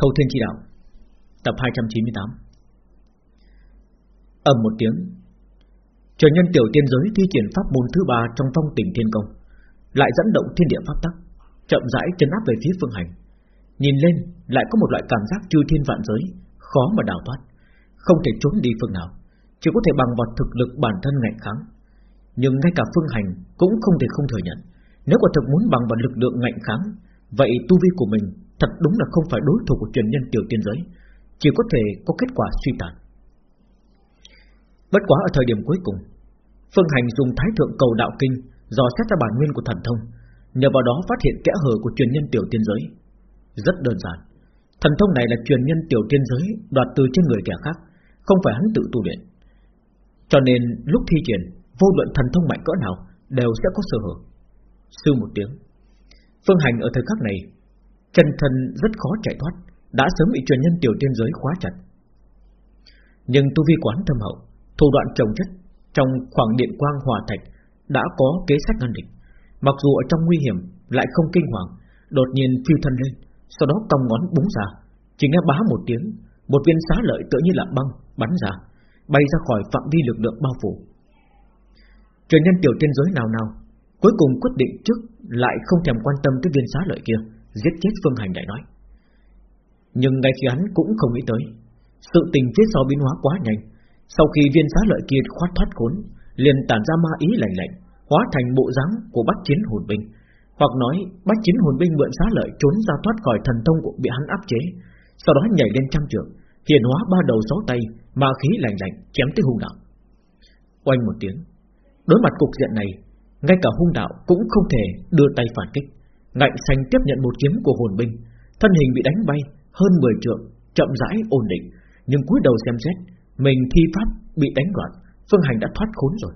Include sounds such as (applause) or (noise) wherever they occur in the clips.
Thâu Thiên Chi Đạo, Tập 298 ầm một tiếng, Trở nhân tiểu tiên giới thi triển pháp môn thứ ba trong phong tỉnh thiên công, Lại dẫn động thiên địa pháp tắc, Chậm rãi chấn áp về phía phương hành. Nhìn lên, lại có một loại cảm giác chư thiên vạn giới, Khó mà đào thoát, Không thể trốn đi phương nào, Chỉ có thể bằng vào thực lực bản thân ngạnh kháng. Nhưng ngay cả phương hành Cũng không thể không thừa nhận, Nếu quả thực muốn bằng vào lực lượng ngạnh kháng, Vậy tu vi của mình Thật đúng là không phải đối thủ của truyền nhân tiểu tiên giới, Chỉ có thể có kết quả suy tàn. Bất quá ở thời điểm cuối cùng, Phương Hành dùng thái thượng cầu đạo kinh Dò xét ra bản nguyên của thần thông, Nhờ vào đó phát hiện kẽ hở của truyền nhân tiểu tiên giới. Rất đơn giản, Thần thông này là truyền nhân tiểu tiên giới Đoạt từ trên người kẻ khác, Không phải hắn tự tu luyện. Cho nên lúc thi triển, Vô luận thần thông mạnh cỡ nào Đều sẽ có sơ hở. Sư một tiếng, Phương Hành ở thời khắc này Chân thân rất khó chạy thoát, Đã sớm bị truyền nhân tiểu tiên giới khóa chặt. Nhưng tu vi quán thâm hậu, Thủ đoạn trồng chất Trong khoảng điện quang hòa thạch Đã có kế sách ngăn địch. Mặc dù ở trong nguy hiểm, lại không kinh hoàng, Đột nhiên phiêu thân lên, Sau đó cong ngón búng ra, Chỉ nghe bá một tiếng, Một viên xá lợi tự như là băng, bắn ra, Bay ra khỏi phạm vi lực lượng bao phủ. Truyền nhân tiểu tiên giới nào nào, Cuối cùng quyết định trước Lại không thèm quan tâm tới viên xá lợi kia. Giết chết Phương Hành đại nói. Nhưng ngay khi hắn cũng không nghĩ tới, Sự tình phía sau biến hóa quá nhanh. Sau khi viên xá lợi kia khoát thoát khốn, Liền tản ra ma ý lạnh lạnh, Hóa thành bộ dáng của bát chiến hồn binh. Hoặc nói, bát chiến hồn binh mượn xá lợi Trốn ra thoát khỏi thần thông của bị hắn áp chế, Sau đó nhảy lên trăm trượng, hiện hóa ba đầu sáu tay, Ma khí lạnh lạnh chém tới hung đạo. Oanh một tiếng, Đối mặt cục diện này, Ngay cả hung đạo cũng không thể đưa tay phản kích. Ngạnh xanh tiếp nhận một kiếm của hồn binh. Thân hình bị đánh bay, hơn 10 trượng, Chậm rãi, ổn định. Nhưng cúi đầu xem xét, Mình thi pháp bị đánh loạn, Phương Hành đã thoát khốn rồi.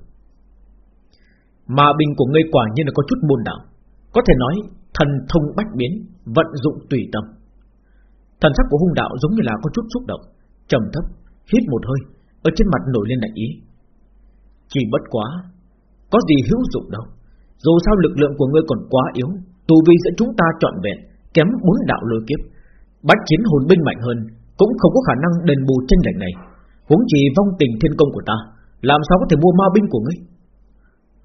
Mà binh của ngươi quả nhiên là có chút môn đạo. Có thể nói, Thần thông bách biến, Vận dụng tùy tâm. Thần sắc của hung đạo giống như là có chút xúc động, trầm thấp, Hít một hơi, Ở trên mặt nổi lên đại ý. Chỉ bất quá, Có gì hữu dụng đâu. Dù sao lực lượng của ngươi còn quá yếu Tu vi giữa chúng ta trọn vẹn, Kém bốn đạo lôi kiếp. Bát chiến hồn binh mạnh hơn, Cũng không có khả năng đền bù tranh lệch này. Huống chỉ vong tình thiên công của ta, Làm sao có thể mua ma binh của ngươi?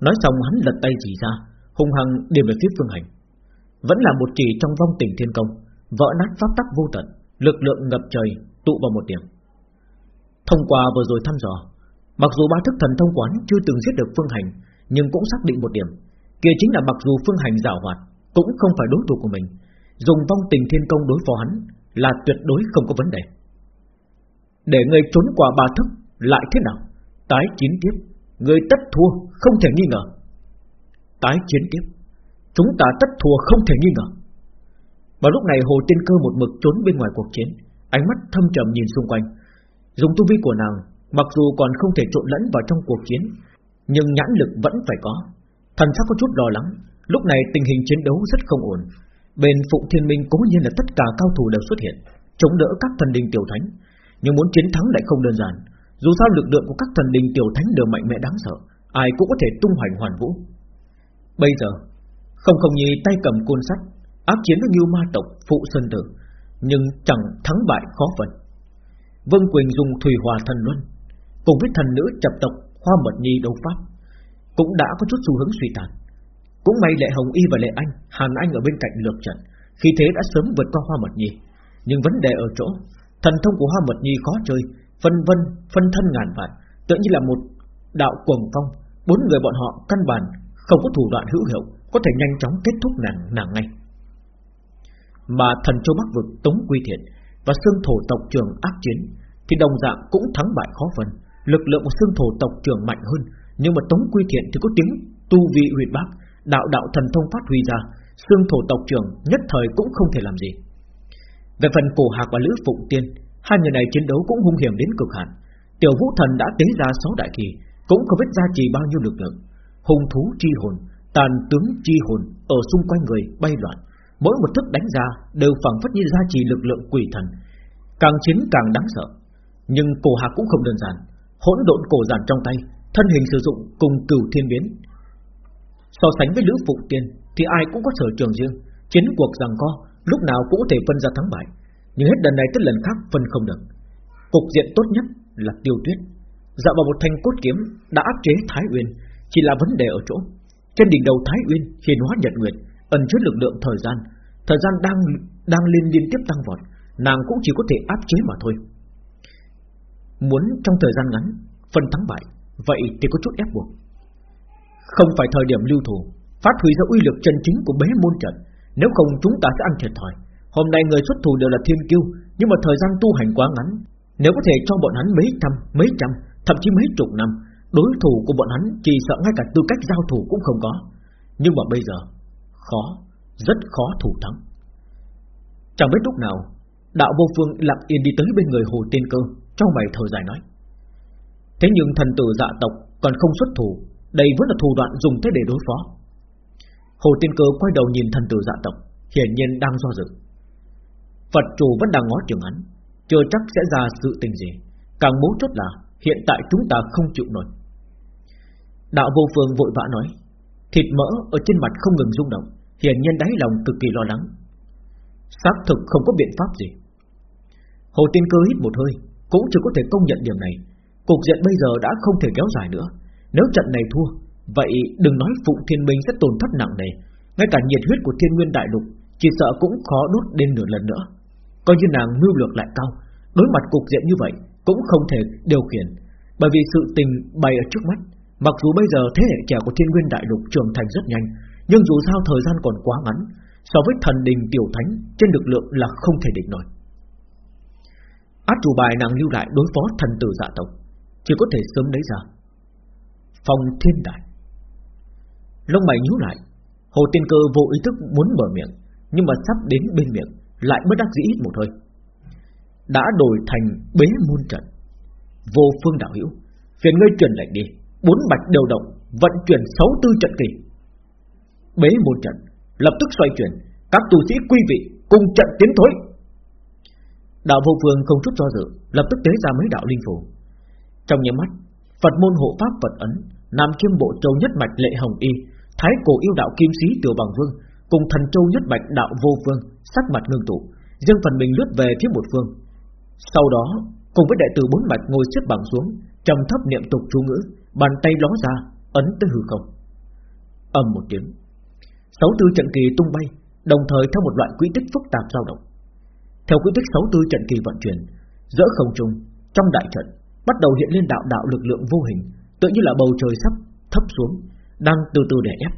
Nói xong hắn lật tay chỉ ra Hùng hằng điểm về phía phương hành. Vẫn là một chỉ trong vong tình thiên công, Vỡ nát pháp tắc vô tận, Lực lượng ngập trời, tụ vào một điểm. Thông qua vừa rồi thăm dò, Mặc dù ba thức thần thông quán chưa từng giết được phương hành, Nhưng cũng xác định một điểm. Kia chính là mặc dù phương hành giả hoạt cũng không phải đối thủ của mình. Dùng vong tình thiên công đối phó hắn Là tuyệt đối không có vấn đề. Để người trốn qua ba thức Lại thế nào? Tái chiến tiếp. Người tất thua không thể nghi ngờ. Tái chiến tiếp. Chúng ta tất thua không thể nghi ngờ. Vào lúc này Hồ Tiên Cơ một mực trốn bên ngoài cuộc chiến. Ánh mắt thâm trầm nhìn xung quanh. Dùng tu vi của nàng, Mặc dù còn không thể trộn lẫn vào trong cuộc chiến, Nhưng nhãn lực vẫn phải có. Thần sắc có chút lo lắng. Lúc này tình hình chiến đấu rất không ổn. Bên Phụng Thiên Minh cố nhiên là tất cả cao thủ đều xuất hiện, Chống đỡ các thần đình tiểu thánh. Nhưng muốn chiến thắng lại không đơn giản. Dù sao lực lượng của các thần đình tiểu thánh đều mạnh mẽ đáng sợ, Ai cũng có thể tung hoành hoàn vũ. Bây giờ, Không không nhi tay cầm côn sắt Áp chiến với Ngưu Ma tộc, Phụ Sơn Tử, Nhưng chẳng thắng bại khó phần. Vân Quỳnh dùng Thủy Hòa Thần Luân, Cùng với thần nữ chập tộc Hoa Mật Nhi đấu pháp, Cũng đã có chút xu hướng suy tàn cũng may Lệ Hồng Y và Lệ Anh Hàn Anh ở bên cạnh lược trận Khi thế đã sớm vượt qua Hoa Mật Nhi. Nhưng vấn đề ở chỗ Thần thông của Hoa Mật Nhi khó chơi Phân vân, phân thân ngàn vạn Tự như là một đạo cuồng phong. Bốn người bọn họ căn bản Không có thủ đoạn hữu hiệu Có thể nhanh chóng kết thúc nàng nàng ngay. Mà thần châu Bắc vực Tống Quy Thiện Và xương thổ tộc trường ác chiến Thì đồng dạng cũng thắng bại khó phân. Lực lượng của xương thổ tộc trường mạnh hơn Nhưng mà Tống Quy Thiện thì có tiếng tu vị huyệt bác đạo đạo thần thông phát huy ra, xương thổ tộc trưởng nhất thời cũng không thể làm gì. Về phần cổ hạc và lữ phụng tiên, hai người này chiến đấu cũng hung hiểm đến cực hạn. Tiểu vũ thần đã tế ra sáu đại kỳ, cũng không biết gia trì bao nhiêu lực lượng. Hung thú chi hồn, tàn tướng chi hồn ở xung quanh người bay loạn, mỗi một thức đánh ra đều phảng phất như gia trì lực lượng quỷ thần, càng chiến càng đáng sợ. Nhưng cổ hạc cũng không đơn giản, hỗn độn cổ giản trong tay, thân hình sử dụng cùng cửu thiên biến, So sánh với Lữ Phụng Tiên, Thì ai cũng có sở trường riêng. Chiến cuộc rằng co, Lúc nào cũng có thể phân ra thắng bại. Nhưng hết lần này tới lần khác phân không được. Cục diện tốt nhất là tiêu tuyết. Dạo vào một thanh cốt kiếm Đã áp chế Thái Uyên, Chỉ là vấn đề ở chỗ. Trên đỉnh đầu Thái Uyên hiền hóa nhật nguyệt, Ẩn chứa lực lượng thời gian. Thời gian đang đang liên liên tiếp tăng vọt, Nàng cũng chỉ có thể áp chế mà thôi. Muốn trong thời gian ngắn Phân thắng bại, Vậy thì có chút ép buộc. Không phải thời điểm lưu thủ Phát huy ra uy lực chân chính của bế môn trận. Nếu không chúng ta sẽ ăn thiệt thòi. Hôm nay người xuất thủ đều là thiên kiêu Nhưng mà thời gian tu hành quá ngắn. Nếu có thể cho bọn hắn mấy trăm, mấy trăm Thậm chí mấy chục năm Đối thủ của bọn hắn chỉ sợ ngay cả tư cách giao thủ cũng không có. Nhưng mà bây giờ Khó, rất khó thủ thắng. Chẳng biết lúc nào Đạo vô phương lặng yên đi tới bên người hồ tiên cơ Trong mày thở dài nói Thế nhưng thần tử dạ tộc còn không xuất thủ đây vẫn là thủ đoạn dùng thế để đối phó. Hồ tiên cơ quay đầu nhìn thần tử dạ tộc, Hiển nhiên đang do dự. Phật chủ vẫn đang ngó trường hắn, Chưa chắc sẽ ra sự tình gì, Càng mấu chốt là Hiện tại chúng ta không chịu nổi. Đạo vô phương vội vã nói, Thịt mỡ ở trên mặt không ngừng rung động, Hiển nhiên đáy lòng cực kỳ lo lắng. Xác thực không có biện pháp gì. Hồ Tiên Cơ hít một hơi, Cũng chưa có thể công nhận điểm này. Cục diện bây giờ đã không thể kéo dài nữa. Nếu trận này thua, Vậy đừng nói Phụng Thiên Minh sẽ tổn thất nặng nề. Ngay cả nhiệt huyết của Thiên Nguyên Đại Lục, Chỉ sợ cũng khó đốt đến nửa lần nữa. Coi như nàng mưu lược lại cao, Đối mặt cục diện như vậy Cũng không thể điều khiển. Bởi vì sự tình bày ở trước mắt, Mặc dù bây giờ thế hệ trẻ của Thiên Nguyên Đại Lục trưởng thành rất nhanh, Nhưng dù sao thời gian còn quá ngắn, So với thần đình tiểu thánh, Trên lực lượng là không thể địch nổi. Át chủ bài nàng lưu lại đối phó thần tử dạ tộc Chỉ có thể sớm lấy ra. Phong thiên đại Lông mày nhíu lại, Hồ tiên cơ vô ý thức muốn mở miệng, Nhưng mà sắp đến bên miệng, Lại bất đắc dĩ ít một hơi. Đã đổi thành bế môn trận. Vô phương đạo hữu, Phiền ngươi truyền lệnh đi. Bốn bạch đều động, Vận chuyển sáu tư trận kỳ. Bế môn trận, Lập tức xoay chuyển. Các tu sĩ quy vị cùng trận tiến thối. Đạo vô phương không chút do dự, Lập tức tế ra mấy đạo linh phù. Trong nháy mắt Phật môn hộ pháp Phật ấn, Nam Kim bộ châu nhất mạch lệ hồng y, Thái cổ yêu đạo kim sĩ tiểu bằng vương, Cùng thần châu nhất mạch đạo vô vương, Sắc mặt ngưng tụ, riêng phần mình lướt về phía một phương. Sau đó, cùng với đệ tử bốn mạch ngồi xếp bằng xuống, trầm thấp niệm tục chú ngữ, bàn tay ló ra, ấn tới hư không. Ầm một tiếng, sáu tư trận kỳ tung bay, đồng thời theo một loại quỹ tích phức tạp dao động. Theo quỹ tích sáu tư trận kỳ vận chuyển, giữa không trung, trong đại trận bắt đầu hiện lên đạo đạo lực lượng vô hình tự như là bầu trời sắp thấp xuống đang từ từ đè ép.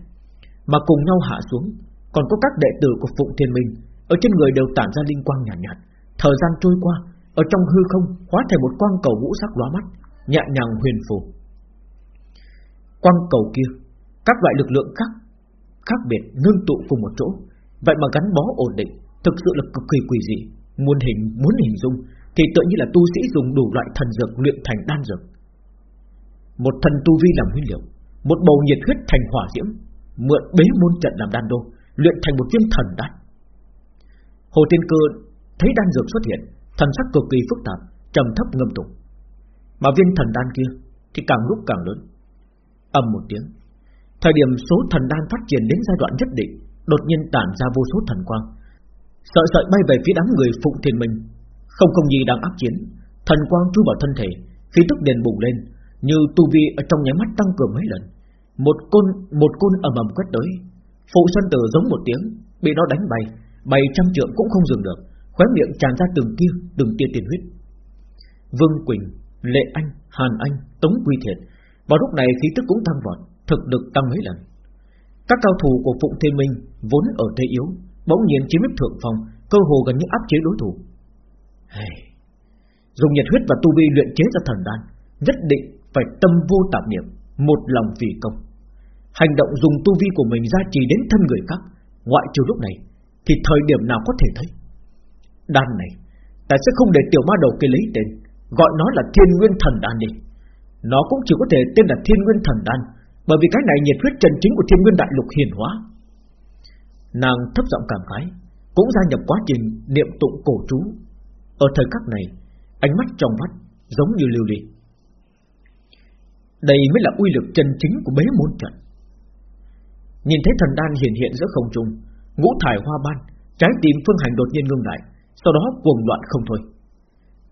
Mà cùng nhau hạ xuống còn có các đệ tử của phụng thiên minh ở trên người đều tản ra linh quang nhàn nhạt, nhạt. Thời gian trôi qua ở trong hư không hóa thành một quang cầu ngũ sắc lóa mắt nhẹ nhàng huyền phù. Quang cầu kia các loại lực lượng khác khác biệt ngưng tụ cùng một chỗ vậy mà gắn bó ổn định thực sự là cực kỳ quỷ dị muốn hình muốn hình dung thì tự như là tu sĩ dùng đủ loại thần dược luyện thành đan dược. Một thần tu vi làm nguyên liệu, một bầu nhiệt huyết thành hỏa diễm, mượn bế môn trận làm đan đô, luyện thành một viên thần đan. Hồ tiên cơ thấy đan dược xuất hiện, thần sắc cực kỳ phức tạp, trầm thấp ngâm tụng. Mà viên thần đan kia thì càng lúc càng lớn. Âm một tiếng, thời điểm số thần đan phát triển đến giai đoạn nhất định, đột nhiên tản ra vô số thần quang. Sợi sợi bay về phía đám người phụng thiền mình không không gì đang áp chiến, thần quang chui vào thân thể, khí tức đền bùng lên, như tu vi ở trong nháy mắt tăng cường mấy lần. Một côn một côn ầm ầm quét tới. Phụ sơn tử giống một tiếng, bị nó đánh bay bay trăm trượng cũng không dừng được, khóe miệng tràn ra từng kia từng tia tiền huyết. Vương quỳnh, lệ anh, hàn anh, tống quy thiệt, vào lúc này khí tức cũng tăng vọt, thực lực tăng mấy lần. Các cao thủ của phụng thiên minh vốn ở thế yếu, bỗng nhiên chiếm lĩnh thượng phong, cơ hồ gần như áp chế đối thủ hey. dùng nhiệt huyết và tu vi luyện chế ra thần đan, nhất định phải tâm vô tạp niệm, một lòng vì công. Hành động dùng tu vi của mình ra chỉ đến thân người khác, ngoại trừ lúc này, thì thời điểm nào có thể thấy? Đan này, ta sẽ không để tiểu ma đầu kia lấy tên, gọi nó là thiên nguyên thần đan đi. Nó cũng chỉ có thể tên là thiên nguyên thần đan, bởi vì cái này nhiệt huyết chân chính của thiên nguyên đại lục hiền hóa. Nàng thấp giọng cảm khái, cũng gia nhập quá trình niệm tụng cổ chú ở thời khắc này, ánh mắt trong mắt giống như lưu ly. Đây mới là uy lực chân chính của bế môn trận. Nhìn thấy thần đan hiện hiện giữa không trung, Ngũ thải hoa ban, Trái tim phương hành đột nhiên ngưng lại, Sau đó cuồng loạn không thôi.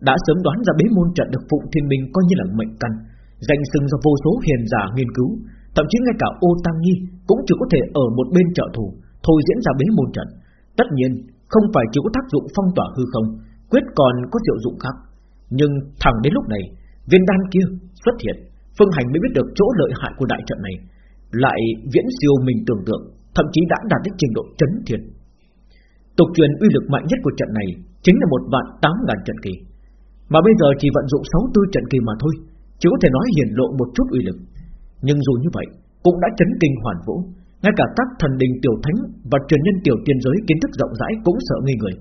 Đã sớm đoán ra bế môn trận được Phụng Thiên Minh coi như là mệnh căn, Danh sưng do vô số hiền giả nghiên cứu, Thậm chí ngay cả ô tăng nghi Cũng chỉ có thể ở một bên trợ thủ, Thôi diễn ra bế môn trận. Tất nhiên, không phải chỉ có tác dụng phong tỏa hư không Quyết còn có diệu dụng khác. Nhưng thẳng đến lúc này, Viên đan kia xuất hiện, Phương Hành mới biết được chỗ lợi hại của đại trận này. Lại viễn siêu mình tưởng tượng, Thậm chí đã đạt đến trình độ chấn thiên. Tục truyền uy lực mạnh nhất của trận này Chính là một vạn tám ngàn trận kỳ. Mà bây giờ chỉ vận dụng sáu tư trận kỳ mà thôi, Chỉ có thể nói hiển lộ một chút uy lực. Nhưng dù như vậy, Cũng đã chấn kinh hoàn vũ. Ngay cả các thần đình tiểu thánh Và truyền nhân tiểu tiên giới kiến thức rộng rãi Cũng sợ nghi người.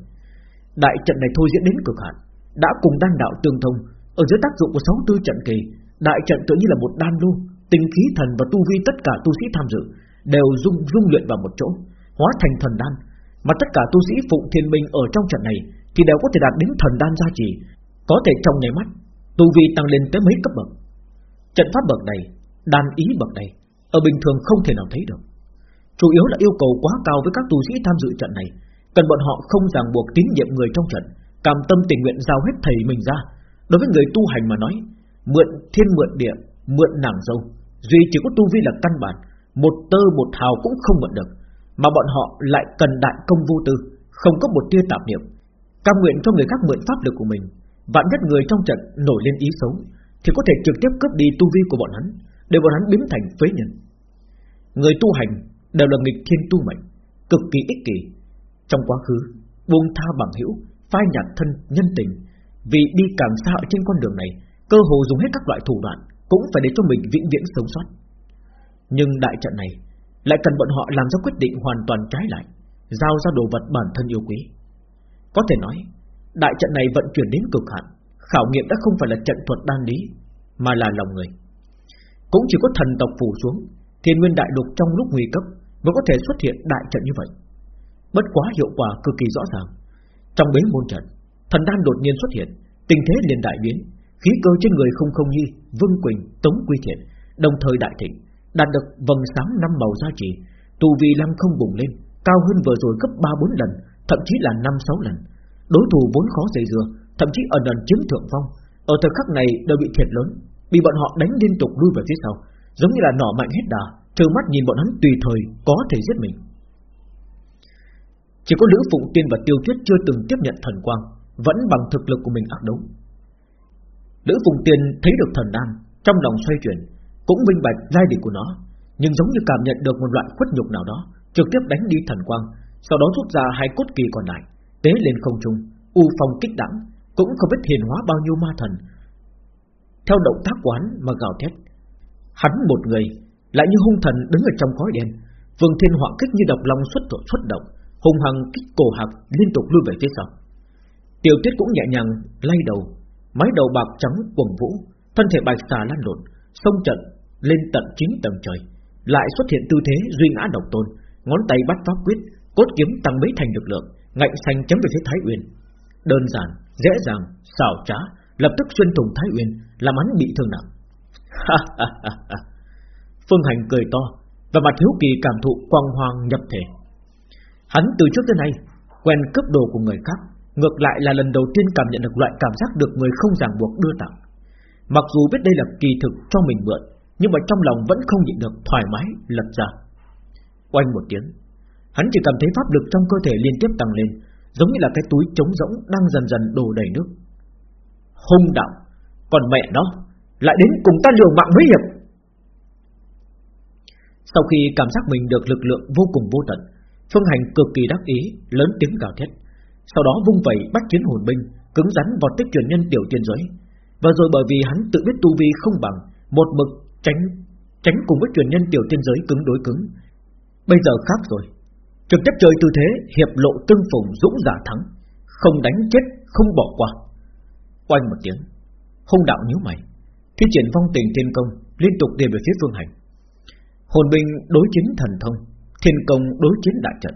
Đại trận này thôi diễn đến cực hạn, Đã cùng đan đạo tương thông. Ở dưới tác dụng của sáu tư trận kỳ, Đại trận tự như là một đan lô, Tinh khí thần và tu vi tất cả tu sĩ tham dự Đều dung dung luyện vào một chỗ, Hóa thành thần đan. Mà tất cả tu sĩ Phụng Thiên Minh ở trong trận này Thì đều có thể đạt đến thần đan gia trì, Có thể trong nháy mắt, Tu vi tăng lên tới mấy cấp bậc. Trận pháp bậc này, Đan ý bậc này, Ở bình thường không thể nào thấy được. Chủ yếu là yêu cầu quá cao với các tu sĩ tham dự trận này Cần bọn họ không ràng buộc tín nhiệm người trong trận Cảm tâm tình nguyện giao hết thầy mình ra. Đối với người tu hành mà nói, Mượn thiên mượn địa, Mượn nàng dâu, Duy chỉ có tu vi là căn bản, Một tơ một hào cũng không mượn được. Mà bọn họ lại cần đại công vô tư, Không có một tia tạp niệm. Cam nguyện cho người khác mượn pháp lực của mình, Vạn nhất người trong trận nổi lên ý xấu, Thì có thể trực tiếp cướp đi tu vi của bọn hắn, Để bọn hắn biến thành phế nhân. Người tu hành đều là nghịch thiên tu mệnh, Cực kỳ ích kỷ trong quá khứ, buông tha bằng hữu, Phai nhạt thân, nhân tình. Vì đi càng xa ở trên con đường này, Cơ hồ dùng hết các loại thủ đoạn Cũng phải để cho mình vĩnh viễn sống sót. Nhưng đại trận này Lại cần bọn họ làm ra quyết định hoàn toàn trái lại, Giao ra đồ vật bản thân yêu quý. Có thể nói, Đại trận này vận chuyển đến cực hạn, Khảo nghiệm đã không phải là trận thuật đan lý, Mà là lòng người. Cũng chỉ có thần tộc phủ xuống, Thiên nguyên đại lục trong lúc nguy cấp Mới có thể xuất hiện đại trận như vậy. Bất quá hiệu quả cực kỳ rõ ràng. Trong bế môn trận Thần đan đột nhiên xuất hiện Tình thế liền đại biến Khí cơ trên người không không nhi Vương Quỳnh, Tống Quy Thiện Đồng thời đại thịnh Đạt được vầng sáng năm màu gia trì tu vi lăng không bùng lên Cao hơn vừa rồi gấp 3-4 lần Thậm chí là 5-6 lần. Đối thủ vốn khó dễ dừa Thậm chí ở lần chiếm thượng phong Ở thời khắc này đều bị thiệt lớn Bị bọn họ đánh liên tục lui về phía sau Giống như là nỏ mạnh hết đà Trơ mắt nhìn bọn hắn tùy thời có thể giết mình. Chỉ có Lữ Phụng Tiên và Tiêu Tuyết chưa từng tiếp nhận thần quang, Vẫn bằng thực lực của mình ác đấu. Lữ phụng Tiên thấy được thần đan, Trong lòng xoay chuyển, Cũng minh bạch giai đình của nó, Nhưng giống như cảm nhận được một loại khuất nhục nào đó, Trực tiếp đánh đi thần quang, Sau đó rút ra hai cốt kỳ còn lại, Tế lên không trung, U phong kích đẳng, Cũng không biết hiền hóa bao nhiêu ma thần. Theo động tác quán mà gào thét, Hắn một người, Lại như hung thần đứng ở trong khói đen, Vương thiên họa kích như độc long xuất tội xuất động Hùng hằng kích cổ hạc liên tục lui về phía sau Tiểu Tuyết cũng nhẹ nhàng lay đầu mái đầu bạc trắng quần vũ, thân thể bạch xà lăn lộn, xông trận lên tận chín tầng trời, lại xuất hiện tư thế duy ngã độc tôn, ngón tay bắt pháp quyết, cốt kiếm tăng mấy thành lực lượng, ngạnh xanh chấm về phía Thái Uyên. Đơn giản, dễ dàng, xảo trá, lập tức xuyên thủng Thái Uyên, làm hắn bị thương nặng. Phương Hành cười to, và mặt hiếu kỳ cảm thụ quang hoàng nhập thể. Hắn từ trước tới nay quen cướp đồ của người khác, Ngược lại là lần đầu tiên cảm nhận được loại cảm giác được người không ràng buộc đưa tặng. Mặc dù biết đây là kỳ thực cho mình mượn Nhưng mà trong lòng vẫn không nhịn được thoải mái lật ra. Oanh một tiếng Hắn chỉ cảm thấy pháp lực trong cơ thể liên tiếp tăng lên Giống như là cái túi trống rỗng đang dần dần đổ đầy nước. Hung đạo Còn mẹ nó Lại đến cùng ta liều mạng với hiểm. Sau khi cảm giác mình được lực lượng vô cùng vô tận Phương Hành cực kỳ đắc ý Lớn tiếng gào thét sau đó vung vẩy bắt chiến hồn binh, cứng rắn vọt tích truyền nhân tiểu tiên giới. Và rồi bởi vì hắn tự biết tu vi không bằng, một mực tránh tránh cùng với truyền nhân tiểu tiên giới cứng đối cứng. Bây giờ khác rồi, trực tiếp chơi tư thế hiệp lộ tương phùng dũng giả thắng, không đánh chết, không bỏ qua. Quanh một tiếng, hung đạo nhíu mày, thi triển phong tình thiên công liên tục đi về phía phương hành. Hồn binh đối chiến thần thông, thiên công đối chiến đại trận,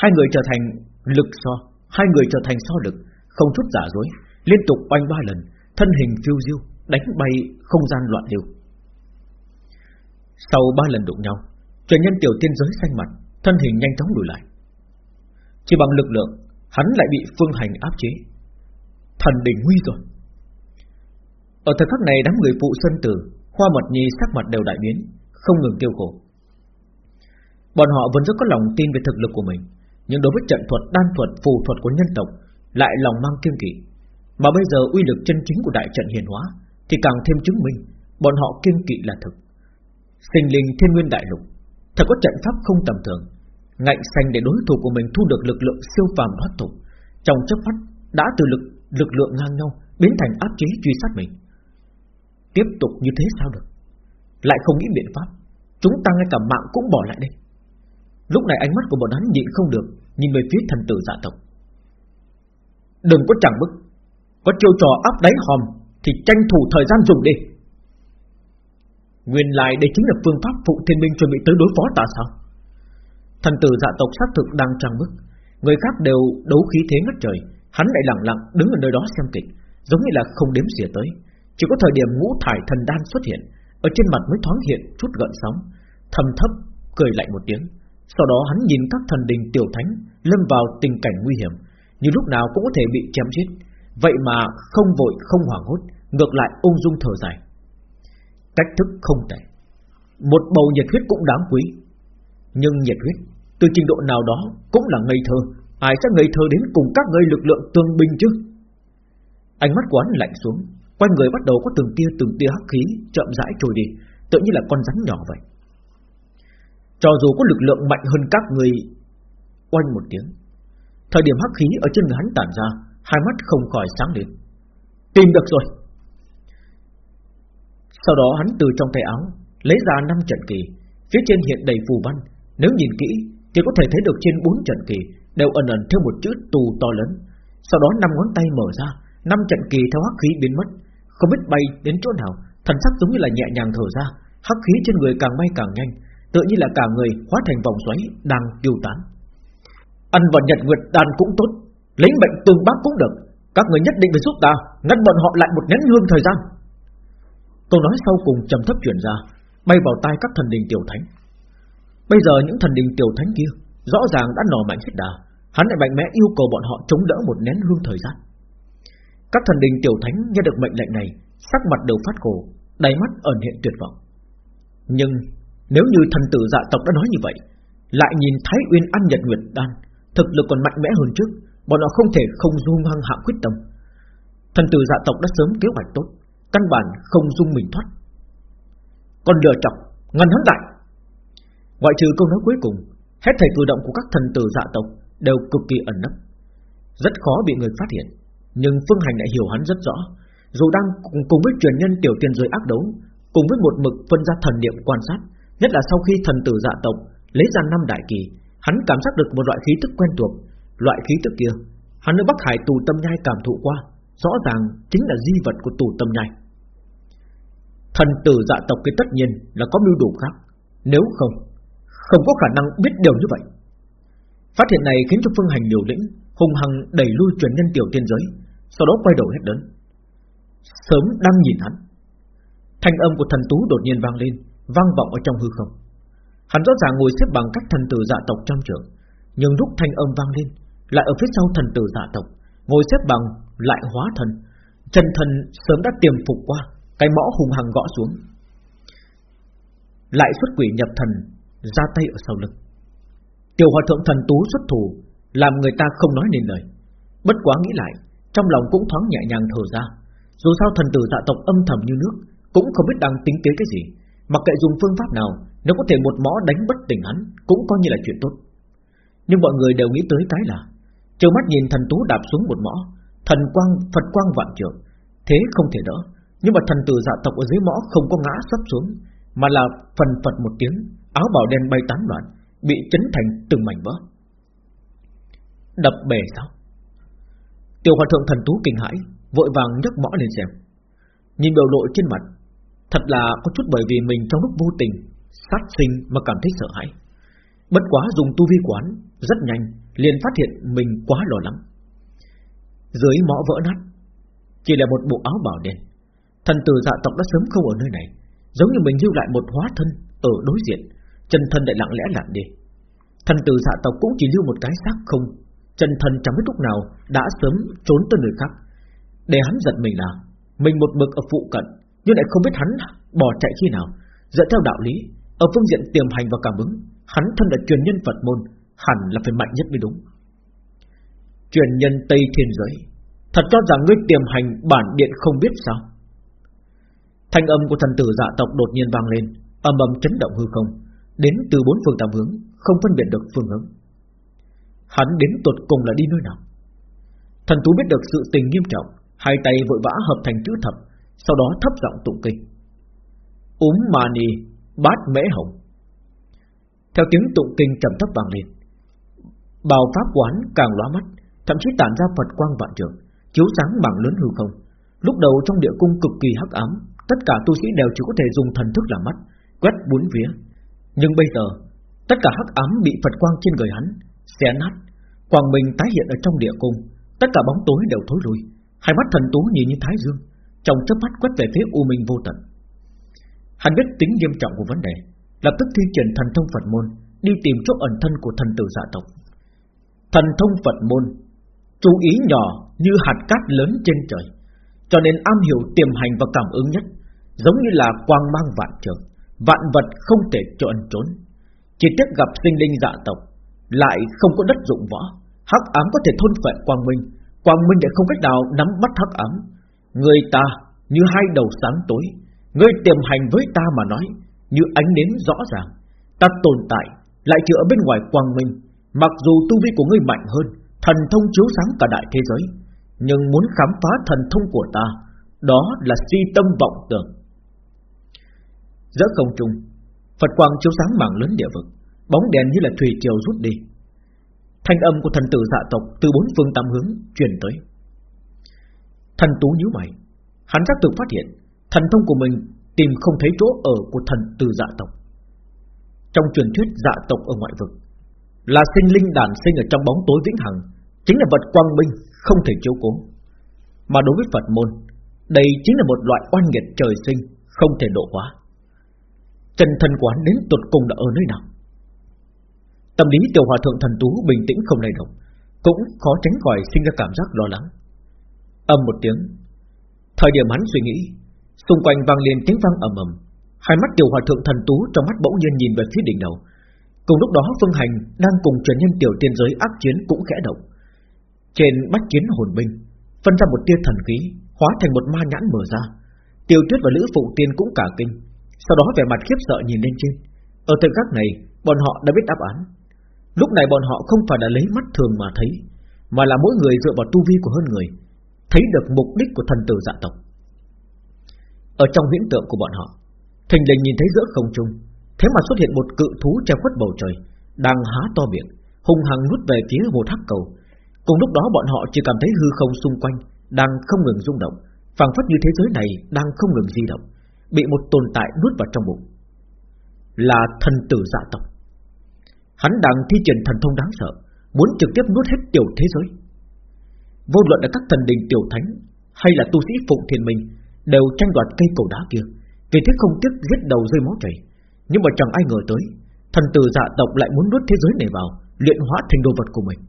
hai người trở thành lực so Hai người trở thành so lực Không chút giả dối Liên tục oanh ba lần Thân hình phiêu diêu Đánh bay không gian loạn lưu. Sau ba lần đụng nhau Truyền nhân tiểu tiên giới xanh mặt Thân hình nhanh chóng lùi lại. Chỉ bằng lực lượng Hắn lại bị phương hành áp chế. Thần đỉnh nguy rồi. Ở thời khắc này đám người phụ Sơn Tử Hoa Mật Nhi sắc mặt đều đại biến Không ngừng kêu khổ. Bọn họ vẫn rất có lòng tin về thực lực của mình Nhưng đối với trận thuật đan thuật phù thuật của nhân tộc Lại lòng mang kiêng kỵ Mà bây giờ uy lực chân chính của đại trận hiền hóa Thì càng thêm chứng minh Bọn họ kiêng kỵ là thực Sinh linh thiên nguyên đại lục Thật có trận pháp không tầm thường Ngạnh xanh để đối thủ của mình thu được lực lượng siêu phàm thoát tục Trong chớp mắt đã từ lực lực lượng ngang nhau biến thành áp chế truy sát mình. Tiếp tục như thế sao được? Lại không nghĩ biện pháp, chúng ta ngay cả mạng cũng bỏ lại đây. Lúc này ánh mắt của bọn hắn nhịn không được, nhìn về phía thần tử dạ tộc. Đừng có chẳng bức, có chiêu trò áp đáy hòm thì tranh thủ thời gian dùng đi. Nguyên lại đây chính là phương pháp phụ thiên minh chuẩn bị tới đối phó ta sao? Thần tử dạ tộc xác thực đang trang bức, người khác đều đấu khí thế ngất trời, Hắn lại lặng lặng đứng ở nơi đó xem kịch Giống như là không đếm xỉa tới Chỉ có thời điểm ngũ thải thần đan xuất hiện Ở trên mặt mới thoáng hiện chút gợn sóng Thầm thấp cười lạnh một tiếng sau đó hắn nhìn các thần đình tiểu thánh, Lâm vào tình cảnh nguy hiểm, Như lúc nào cũng có thể bị chém chết Vậy mà không vội, không hoảng hốt, Ngược lại ung dung thở dài. Cách thức không tệ. Một bầu nhiệt huyết cũng đáng quý. Nhưng nhiệt huyết, Từ trình độ nào đó cũng là ngây thơ. Ai sẽ ngây thơ đến cùng các ngươi lực lượng tương binh chứ? Ánh mắt quán lạnh xuống, Quanh người bắt đầu có từng tia từng tia hắc khí Chậm rãi trôi đi Tự như là con rắn nhỏ vậy. Cho dù có lực lượng mạnh hơn các người Oanh một tiếng. Thời điểm hắc khí ở trên người hắn tản ra Hai mắt không khỏi sáng lên. Tìm được rồi. Sau đó hắn từ trong tay áo Lấy ra năm trận kỳ Phía trên hiện đầy phù văn. Nếu nhìn kỹ thì có thể thấy được trên bốn trận kỳ đều ẩn ẩn theo một chữ tù to lớn. Sau đó năm ngón tay mở ra, năm trận kỳ theo hắc khí biến mất, không biết bay đến chỗ nào, thần sắc giống như là nhẹ nhàng thở ra, hắc khí trên người càng bay càng nhanh, tựa như là cả người hóa thành vòng xoáy đang tiêu tán. Ăn vào nhật nguyệt đan cũng tốt, lấy bệnh tương bác cũng được, các người nhất định phải giúp ta ngăn bọn họ lại một nén hương thời gian. Câu nói sau cùng trầm thấp truyền ra, bay vào tai các thần đình tiểu thánh. Bây giờ những thần đình tiểu thánh kia Rõ ràng đã nỏ mạnh hết đà Hắn lại mạnh mẽ yêu cầu bọn họ chống đỡ một nén hương thời gian Các thần đình tiểu thánh nghe được mệnh lệnh này Sắc mặt đều phát khổ đầy mắt ẩn hiện tuyệt vọng Nhưng nếu như thần tử dạ tộc đã nói như vậy Lại nhìn Thái Uyên ăn nhật nguyệt đan Thực lực còn mạnh mẽ hơn trước Bọn họ không thể không dung hăng hạ quyết tâm. Thần tử dạ tộc đã sớm kế hoạch tốt Căn bản không dung mình thoát. Còn lừa chọc Ngăn hắn lại. Ngoại trừ câu nói cuối cùng Hết thảy cử động của các thần tử dạ tộc Đều cực kỳ ẩn nấp. Rất khó bị người phát hiện Nhưng Phương Hành lại hiểu hắn rất rõ. Dù đang cùng, cùng với truyền nhân tiểu tiên giới ác đấu Cùng với một mực phân ra thần niệm quan sát Nhất là sau khi thần tử dạ tộc Lấy ra năm đại kỳ, Hắn cảm giác được một loại khí tức quen thuộc. Loại khí tức kia, Hắn ở Bắc Hải tù tâm nhai cảm thụ qua, Rõ ràng chính là di vật của tù tâm nhai. Thần tử dạ tộc cái tất nhiên là có mưu đồ khác, Nếu không không có khả năng biết điều như vậy. Phát hiện này khiến cho Phương Hành liều lĩnh Hùng hằng đẩy lui truyền nhân tiểu tiên giới, Sau đó quay đầu hết đớn Sớm đang nhìn hắn, Thanh âm của thần tú đột nhiên vang lên. Vang vọng ở trong hư không Hắn rõ ràng ngồi xếp bằng cách thần tử dạ tộc trong trường Nhưng lúc thanh âm vang lên Lại ở phía sau thần tử dạ tộc Ngồi xếp bằng lại hóa thần Chân thần sớm đã tiềm phục qua Cái mõ hùng hằng gõ xuống Lại xuất quỷ nhập thần ra tay ở sau lưng. Tiểu hòa thượng thần tú xuất thủ, làm người ta không nói nên lời. Bất quá nghĩ lại, trong lòng cũng thoáng nhẹ nhàng thở ra. Dù sao thần tử dạ tộc âm thầm như nước, cũng không biết đang tính kế cái gì. Mặc kệ dùng phương pháp nào, nếu có thể một mõ đánh bất tỉnh hắn, cũng coi như là chuyện tốt. Nhưng mọi người đều nghĩ tới cái là, trơ mắt nhìn thần tú đạp xuống một mõ, thần quang, Phật quang vạn trượng, thế không thể đỡ. Nhưng mà thần tử dạ tộc ở dưới mõ không có ngã sắp xuống, mà là phần phật một tiếng, áo bào đen bay tán loạn, bị chấn thành từng mảnh vỡ. Đập bể sao? Tiểu hòa thượng thần tú kinh hãi, vội vàng nhấc mõ lên xem. Nhìn biểu lộ trên mặt, thật là có chút bởi vì mình trong lúc vô tình sát sinh mà cảm thấy sợ hãi. Bất quá dùng tu vi quán rất nhanh, liền phát hiện mình quá lo lắng. Dưới mõ vỡ nát, chỉ là một bộ áo bào đen. Thần tử dạ tộc đã sớm không ở nơi này, giống như mình lưu lại một hóa thân ở đối diện, chân thân lại lặng lẽ lặn đi. Thần tử dạ tộc cũng chỉ lưu một cái xác không, Chân thân chẳng biết lúc nào Đã sớm trốn tới nơi khác Để hắn giật mình là Mình một mực ở phụ cận nhưng lại không biết hắn bỏ chạy khi nào. Dựa theo đạo lý, Ở phương diện tiềm hành và cảm ứng, Hắn thân là truyền nhân Phật môn, Hẳn là phải mạnh nhất mới đúng. Truyền nhân Tây Thiên Giới, Thật cho rằng ngươi tiềm hành bản điện không biết sao? Thanh âm của thần tử dạ tộc đột nhiên vang lên, Âm âm chấn động hư không, Đến từ bốn phương tám hướng, Không phân biệt được phương hướng. Hắn đến tuột cùng là đi nơi nào? Thần tú biết được sự tình nghiêm trọng, Hai tay vội vã hợp thành chữ thập sau đó thấp giọng tụng kinh. Úm mani Bát mễ hồng. Theo tiếng tụng kinh trầm thấp vang lên. Bào pháp quán càng lóa mắt, Thậm chí tản ra Phật quang vạn trường Chiếu sáng mảng lớn hư không. Lúc đầu trong địa cung cực kỳ hắc ám, Tất cả tu sĩ đều chỉ có thể dùng thần thức làm mắt, Quét bốn phía. Nhưng bây giờ, Tất cả hắc ám bị Phật quang trên người hắn, Xé nát, Quang minh tái hiện ở trong địa cung, Tất cả bóng tối đều thối lui. Hai mắt thần tú nhìn như thái dương. Trong chớp mắt quét về phía u minh vô tận. Hắn biết tính nghiêm trọng của vấn đề, Lập tức thi triển thần thông Phật môn, Đi tìm chỗ ẩn thân của thần tử dạ tộc. Thần thông Phật môn, Chú ý nhỏ như hạt cát lớn trên trời, Cho nên am hiểu tiềm hành và cảm ứng nhất, Giống như là quang mang vạn trường, Vạn vật không thể cho ẩn trốn. Chỉ tiếc gặp sinh linh dạ tộc, Lại không có đất dụng võ, Hắc ám có thể thôn phệ quang minh Quang minh để không cách nào nắm bắt hắc ám. Người ta như hai đầu sáng tối Ngươi tiềm hành với ta mà nói, Như ánh nến rõ ràng. Ta tồn tại Lại chỉ ở bên ngoài quang minh, Mặc dù tu vi của ngươi mạnh hơn, Thần thông chiếu sáng cả đại thế giới, Nhưng muốn khám phá thần thông của ta, Đó là si tâm vọng tưởng. Giữa không trung, Phật quang chiếu sáng mảng lớn địa vực, Bóng đèn như là thủy triều rút đi. Thanh âm của thần tử dạ tộc Từ bốn phương tám hướng truyền tới. Thần tú nhíu mày. Hắn giác tự phát hiện, Thần thông của mình tìm không thấy chỗ ở của thần từ dạ tộc. Trong truyền thuyết dạ tộc ở ngoại vực, Là sinh linh đàn sinh ở trong bóng tối vĩnh hằng, Chính là vật quang minh Không thể chiếu cố. Mà đối với Phật môn, Đây chính là một loại oan nghiệt trời sinh Không thể độ hóa. Chân thần quán đến tột cùng đã ở nơi nào? Tâm lý tiểu hòa thượng thần tú bình tĩnh không lay động, Cũng khó tránh khỏi sinh ra cảm giác lo lắng. Âm một tiếng. Thời điểm hắn suy nghĩ, Xung quanh vang lên tiếng vang ầm ầm. Hai mắt tiểu hòa thượng thần tú trong mắt bỗng nhiên nhìn về phía đỉnh đầu. Cùng lúc đó, Phương Hành đang cùng truyền nhân tiểu tiên giới ác chiến cũng khẽ động. Trên bách chiến hồn binh Phân ra một tia thần khí, Hóa thành một ma nhãn mở ra. Tiêu tuyết và Lữ Phụ Tiên cũng cả kinh. Sau đó vẻ mặt khiếp sợ nhìn lên trên. Ở thời khắc này, bọn họ đã biết đáp án. Lúc này bọn họ không phải là lấy mắt thường mà thấy, Mà là mỗi người dựa vào tu vi của hơn người. Thấy được mục đích của thần tử dạ tộc. Ở trong viễn tượng của bọn họ, Thình lình nhìn thấy giữa không trung, Thế mà xuất hiện một cự thú che khuất bầu trời, Đang há to miệng, Hung hăng nuốt về phía một hắc cầu. Cùng lúc đó bọn họ chỉ cảm thấy hư không xung quanh Đang không ngừng rung động, phảng phất như thế giới này đang không ngừng di động, Bị một tồn tại nuốt vào trong bụng. Là thần tử dạ tộc. Hắn đang thi triển thần thông đáng sợ, Muốn trực tiếp nuốt hết tiểu thế giới. Vô luận là các thần đình tiểu thánh, Hay là tu sĩ phụng thiền mình, Đều tranh đoạt cây cầu đá kia. Vì thế không tiếc giết đầu rơi máu chảy. Nhưng mà chẳng ai ngờ tới, Thần tử dạ tộc lại muốn nuốt thế giới này vào, Luyện hóa thành đồ vật của mình.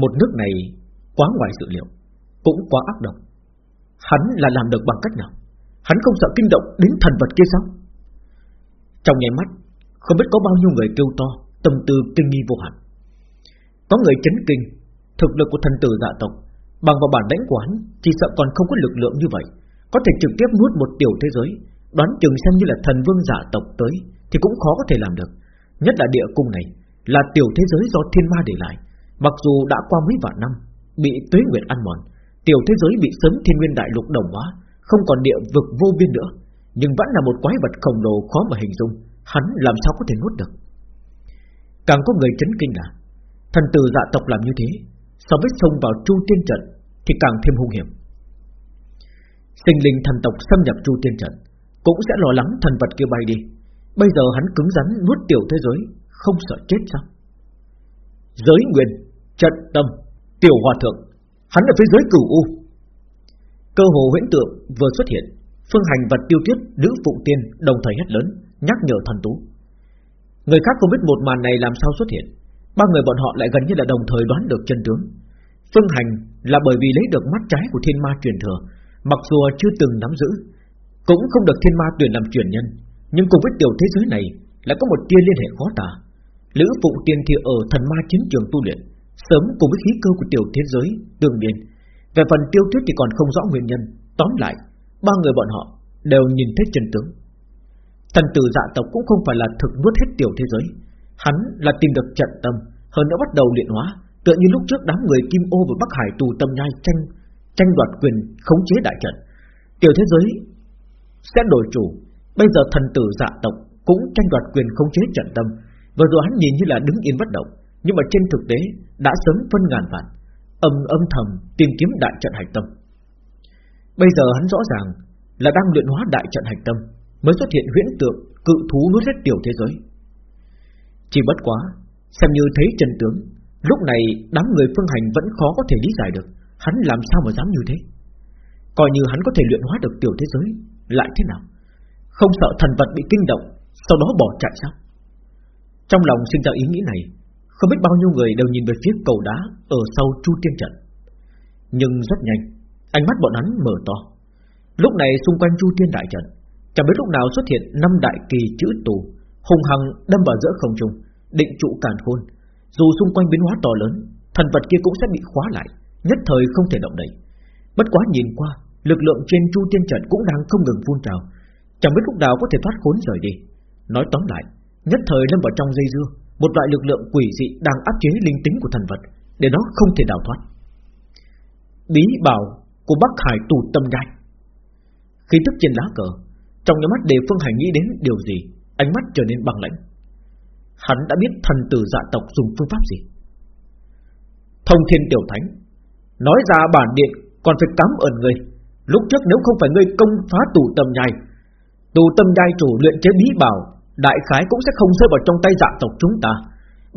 Một nước này quá ngoài dự liệu, Cũng quá ác độc. Hắn là làm được bằng cách nào? Hắn không sợ kinh động đến thần vật kia sao? Trong nháy mắt, Không biết có bao nhiêu người kêu to, Tâm tư kinh nghi vô hạn. Có người chấn kinh. Thực lực của thần tử dạ tộc, Bằng vào bản lãnh của hắn, Chỉ sợ còn không có lực lượng như vậy. Có thể trực tiếp nuốt một tiểu thế giới. Đoán chừng xem như là thần vương dạ tộc tới, Thì cũng khó có thể làm được. Nhất là địa cung này, Là tiểu thế giới do thiên ma để lại. Mặc dù đã qua mấy vạn năm, Bị tuế nguyệt ăn mòn, Tiểu thế giới bị sớm thiên nguyên đại lục đồng hóa, Không còn địa vực vô biên nữa. Nhưng vẫn là một quái vật khổng lồ khó mà hình dung. Hắn làm sao có thể nuốt được? Càng có người chấn kinh là Thần tử dạ tộc làm như thế So với xông vào chu tiên trận Thì càng thêm hung hiểm? Sinh linh thần tộc xâm nhập chu tiên trận Cũng sẽ lo lắng thần vật kia bay đi. Bây giờ hắn cứng rắn nuốt tiểu thế giới, Không sợ chết sao? Giới nguyên, Trận tâm, Tiểu hòa thượng, Hắn ở phía dưới cửu u. Cơ hồ huyễn tượng vừa xuất hiện, Phương hành vật tiêu tiết nữ phụng tiên Đồng thời hét lớn, Nhắc nhở thần tú. Người khác không biết một màn này làm sao xuất hiện. Ba người bọn họ lại gần như là đồng thời đoán được chân tướng. Phương Hành là bởi vì lấy được mắt trái của thiên ma truyền thừa, Mặc dù chưa từng nắm giữ, Cũng không được thiên ma tuyển làm truyền nhân, Nhưng cùng với tiểu thế giới này Lại có một tia liên hệ khó tả. Lữ Phụ Tiên thì ở thần ma chiến trường tu luyện, Sớm cùng với khí cơ của tiểu thế giới Tương biên. Về phần tiêu tuyết thì còn không rõ nguyên nhân, Tóm lại, Ba người bọn họ đều nhìn thấy chân tướng. Thần tử dạ tộc cũng không phải là thực nuốt hết tiểu thế giới Hắn là tìm được trận tâm, Hơn nữa bắt đầu luyện hóa, Tựa như lúc trước đám người Kim Ô và Bắc Hải tù tâm nhai tranh tranh đoạt quyền khống chế đại trận. Tiểu thế giới sẽ đổi chủ, Bây giờ thần tử dạ tộc cũng tranh đoạt quyền khống chế trận tâm. Vừa rồi hắn nhìn như là đứng yên bất động, Nhưng mà trên thực tế đã sớm phân ngàn vạn, Âm âm thầm tìm kiếm đại trận hạch tâm. Bây giờ hắn rõ ràng là đang luyện hóa đại trận hạch tâm, mới xuất hiện huyễn tượng cự thú nuốt hết tiểu thế giới. Chỉ bất quá, xem như thấy chân tướng, lúc này đám người phương hành vẫn khó có thể lý giải được, hắn làm sao mà dám như thế? Coi như hắn có thể luyện hóa được tiểu thế giới, lại thế nào? Không sợ thần vật bị kinh động, sau đó bỏ chạy sao? Trong lòng sinh ra ý nghĩ này, không biết bao nhiêu người đều nhìn về phía cầu đá ở sau Chu Tiên trận. Nhưng rất nhanh, ánh mắt bọn hắn mở to. Lúc này xung quanh Chu Tiên đại trận, Chẳng biết lúc nào xuất hiện năm đại kỳ chữ tù Hùng hằng đâm vào giữa không trung Định trụ càn khôn. Dù xung quanh biến hóa to lớn, Thần vật kia cũng sẽ bị khóa lại, Nhất thời không thể động đậy. Bất quá nhìn qua, Lực lượng trên chu tiên trận cũng đang không ngừng phun trào. Chẳng biết lúc nào có thể thoát khốn rời đi. Nói tóm lại, Nhất thời lâm vào trong dây dưa, Một loại lực lượng quỷ dị đang áp chế linh tính của thần vật, Để nó không thể đào thoát. Bí bảo của Bắc Hải tù tâm gai. Khi tức trên lá cờ, trong nhóm mắt đề phương hành nghĩ đến điều gì, Ánh mắt trở nên băng lãnh. Hắn đã biết thần tử dạ tộc dùng phương pháp gì. Thông thiên tiểu thánh, Nói ra bản điện Còn phải cám ơn ngươi. Lúc trước nếu không phải ngươi công phá tù tâm nhai, Tù tâm nhai chủ luyện chế bí bảo, Đại khái cũng sẽ không rơi vào trong tay dạ tộc chúng ta.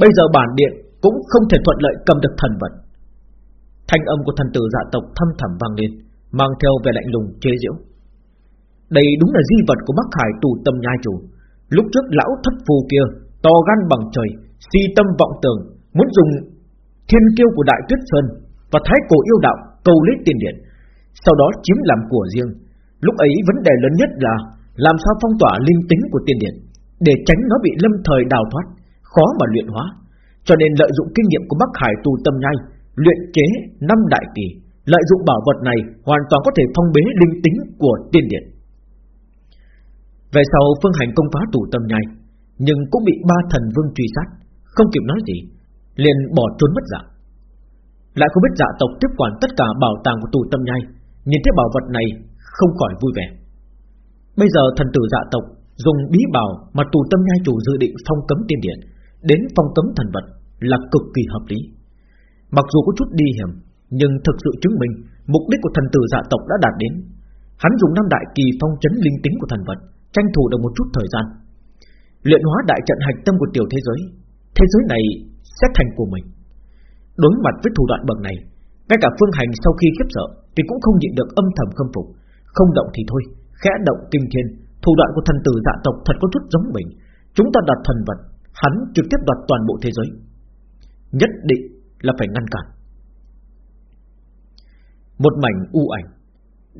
Bây giờ bản điện Cũng không thể thuận lợi cầm được thần vật. Thanh âm của thần tử dạ tộc thâm thẳm vang lên, Mang theo vẻ lạnh lùng chế giễu. Đây đúng là di vật của Bắc Hải tù tâm nhai chủ. Lúc trước lão thất phù kia To gan bằng trời, Si tâm vọng tưởng, Muốn dùng thiên kiêu của Đại Tuyết Sơn Và thái cổ yêu đạo cầu lấy tiền điện, Sau đó chiếm làm của riêng. Lúc ấy vấn đề lớn nhất là Làm sao phong tỏa linh tính của tiền điện Để tránh nó bị lâm thời đào thoát, Khó mà luyện hóa. Cho nên lợi dụng kinh nghiệm của Bắc Hải tù tâm nhai, Luyện chế năm đại kỳ, Lợi dụng bảo vật này hoàn toàn có thể phong bế linh tính của tiên điện. Về sau, Phương Hành công phá tù tâm nhai nhưng cũng bị ba thần vương truy sát, Không kịp nói gì, Liền bỏ trốn mất dạng. Lại không biết dạ tộc tiếp quản tất cả bảo tàng của tù tâm nhai, Nhìn thấy bảo vật này Không khỏi vui vẻ. Bây giờ thần tử dạ tộc Dùng bí bảo mà tù tâm nhai chủ dự định phong cấm tiên điện Đến phong cấm thần vật Là cực kỳ hợp lý. Mặc dù có chút đi hiểm, Nhưng thực sự chứng minh Mục đích của thần tử dạ tộc đã đạt đến. Hắn dùng năm đại kỳ phong chấn linh tính của thần vật, tranh thủ được một chút thời gian. Luyện hóa đại trận hạch tâm của tiểu thế giới, thế giới này sẽ thành của mình. Đối mặt với thủ đoạn bậc này, ngay cả phương hành sau khi khiếp sợ thì cũng không nhịn được âm thầm khâm phục, không động thì thôi, khẽ động kinh thiên, thủ đoạn của thần tử dạ tộc thật có chút giống mình. Chúng ta đặt thần vật, hắn trực tiếp đoạt toàn bộ thế giới. Nhất định là phải ngăn cản. Một mảnh u ảnh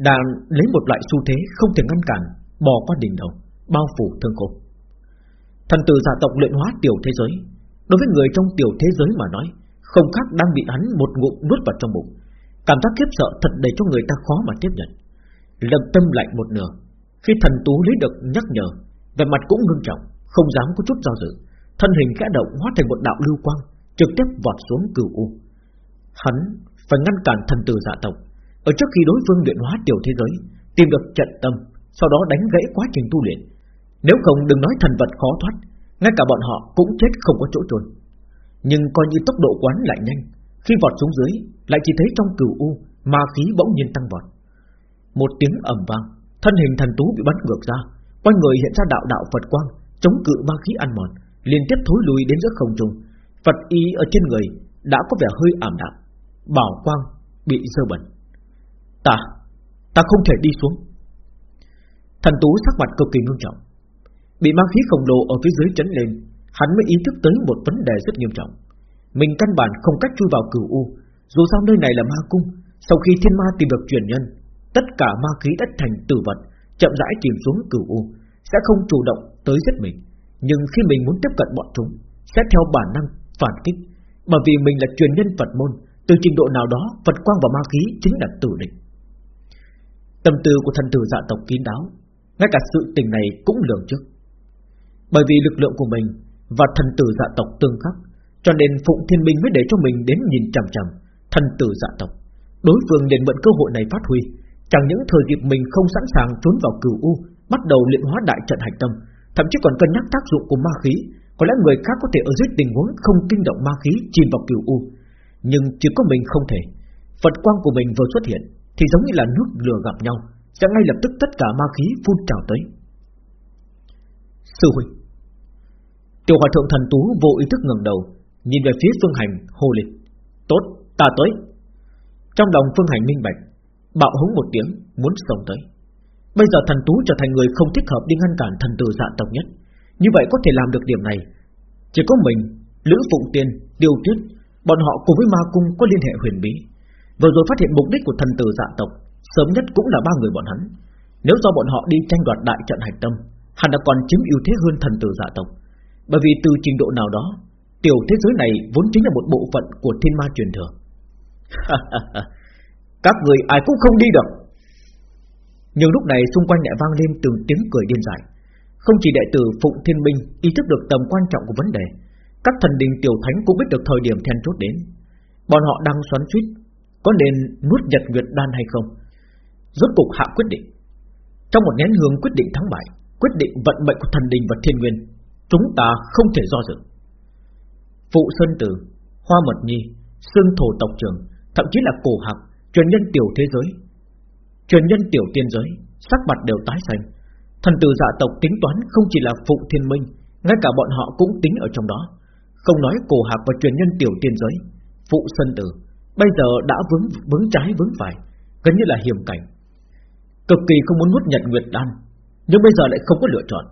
đang lấy một loại xu thế không thể ngăn cản bò qua đỉnh đầu, bao phủ thương khổ Thần tử giả tộc luyện hóa tiểu thế giới, đối với người trong tiểu thế giới mà nói, không khác đang bị hắn một ngụm nuốt vào trong bụng. Cảm giác khiếp sợ thật để cho người ta khó mà tiếp nhận. Lâm tâm lạnh một nửa, khi thần tú lấy được nhắc nhở, vẻ mặt cũng ngưng trọng, không dám có chút do dự, thân hình khẽ động hóa thành một đạo lưu quang, trực tiếp vọt xuống cửu u. Hắn phải ngăn cản thần tử dạ tộc, ở trước khi đối phương luyện hóa tiểu thế giới, tìm được trận tâm, sau đó đánh gãy quá trình tu luyện. Nếu không đừng nói thần vật khó thoát, ngay cả bọn họ cũng chết không có chỗ trốn. Nhưng coi như tốc độ quán lại nhanh, khi vọt xuống dưới, lại chỉ thấy trong cửu u ma khí bỗng nhiên tăng vọt. Một tiếng ầm vang, thân hình thần tú bị bắn ngược ra, quanh người hiện ra đạo đạo Phật quang, chống cự ma khí ăn mòn, liên tiếp thối lùi đến giữa không trung. Phật y ở trên người đã có vẻ hơi ảm đạm, bảo quang bị dơ bẩn. Ta, ta không thể đi xuống. Thần Tú sắc mặt cực kỳ nghiêm trọng Bị ma khí khổng lồ ở phía dưới chấn lên, Hắn mới ý thức tới một vấn đề rất nghiêm trọng. Mình căn bản không cách chui vào cửu u, Dù sao nơi này là ma cung, Sau khi thiên ma tìm được truyền nhân, Tất cả ma khí đã thành tử vật, Chậm rãi chìm xuống cửu u, Sẽ không chủ động tới giết mình. Nhưng khi mình muốn tiếp cận bọn chúng, Sẽ theo bản năng phản kích, Bởi vì mình là truyền nhân Phật môn, Từ trình độ nào đó, Phật quang và ma khí chính là tử địch. Tâm tư của thần tử dạ tộc kín đáo, Ngay cả sự tình này cũng lường trước. Bởi vì lực lượng của mình Và thần tử dạ tộc tương khắc, Cho nên Phụng Thiên Minh mới để cho mình đến nhìn chằm chằm Thần tử dạ tộc. Đối phương liền mượn cơ hội này phát huy, Chẳng những thời dịp mình không sẵn sàng trốn vào cửu u, Bắt đầu luyện hóa đại trận hành tâm, Thậm chí còn cân nhắc tác dụng của ma khí. Có lẽ người khác có thể ở dưới tình huống Không kinh động ma khí chìm vào cửu u, Nhưng chỉ có mình không thể. Phật quang của mình vừa xuất hiện Thì giống như là nước lửa gặp nhau, Sẽ ngay lập tức tất cả ma khí phun trào tới. Sư huynh Tiểu hòa thượng thần tú vô ý thức ngẩng đầu Nhìn về phía phương hành hô lên Tốt ta tới. Trong lòng phương hành minh bạch Bạo hống một tiếng muốn xông tới. Bây giờ thần tú trở thành người không thích hợp đi ngăn cản thần tử dạ tộc nhất. Như vậy có thể làm được điểm này. Chỉ có mình, Lữ Phụng Tiên, Tiêu Tuyết Bọn họ cùng với ma cung có liên hệ huyền bí. Vừa rồi phát hiện mục đích của thần tử dạ tộc Sớm nhất cũng là ba người bọn hắn. Nếu do bọn họ đi tranh đoạt đại trận hạch tâm Hắn đã còn chiếm ưu thế hơn thần tử dạ tộc. Bởi vì từ trình độ nào đó, Tiểu thế giới này vốn chính là một bộ phận của thiên ma truyền thừa. (laughs) Các người ai cũng không đi được. Nhưng lúc này xung quanh lại vang lên từng tiếng cười điên dại. Không chỉ đệ tử Phụng Thiên Minh Ý thức được tầm quan trọng của vấn đề, Các thần đình tiểu thánh cũng biết được thời điểm then chốt đến. Bọn họ đang xoắn suýt Có nên nuốt nhật nguyệt đan hay không? Rốt cục hạ quyết định. Trong một nén hương quyết định thắng bại, Quyết định vận mệnh của thần đình và thiên nguyên Chúng ta không thể do dự. Phụ Sơn Tử, Hoa Mật Nhi, Sương Thổ Tộc Trường, Thậm chí là Cổ Hạc, Truyền nhân tiểu thế giới, Truyền nhân tiểu tiên giới, Sắc mặt đều tái xanh. Thần tử dạ tộc tính toán không chỉ là phụ thiên minh, Ngay cả bọn họ cũng tính ở trong đó. Không nói cổ hạc và truyền nhân tiểu tiên giới, Phụ sơn tử, Bây giờ đã vướng vướng trái vướng phải, Gần như là hiểm cảnh. Cực kỳ không muốn nuốt nhật nguyệt đan, Nhưng bây giờ lại không có lựa chọn.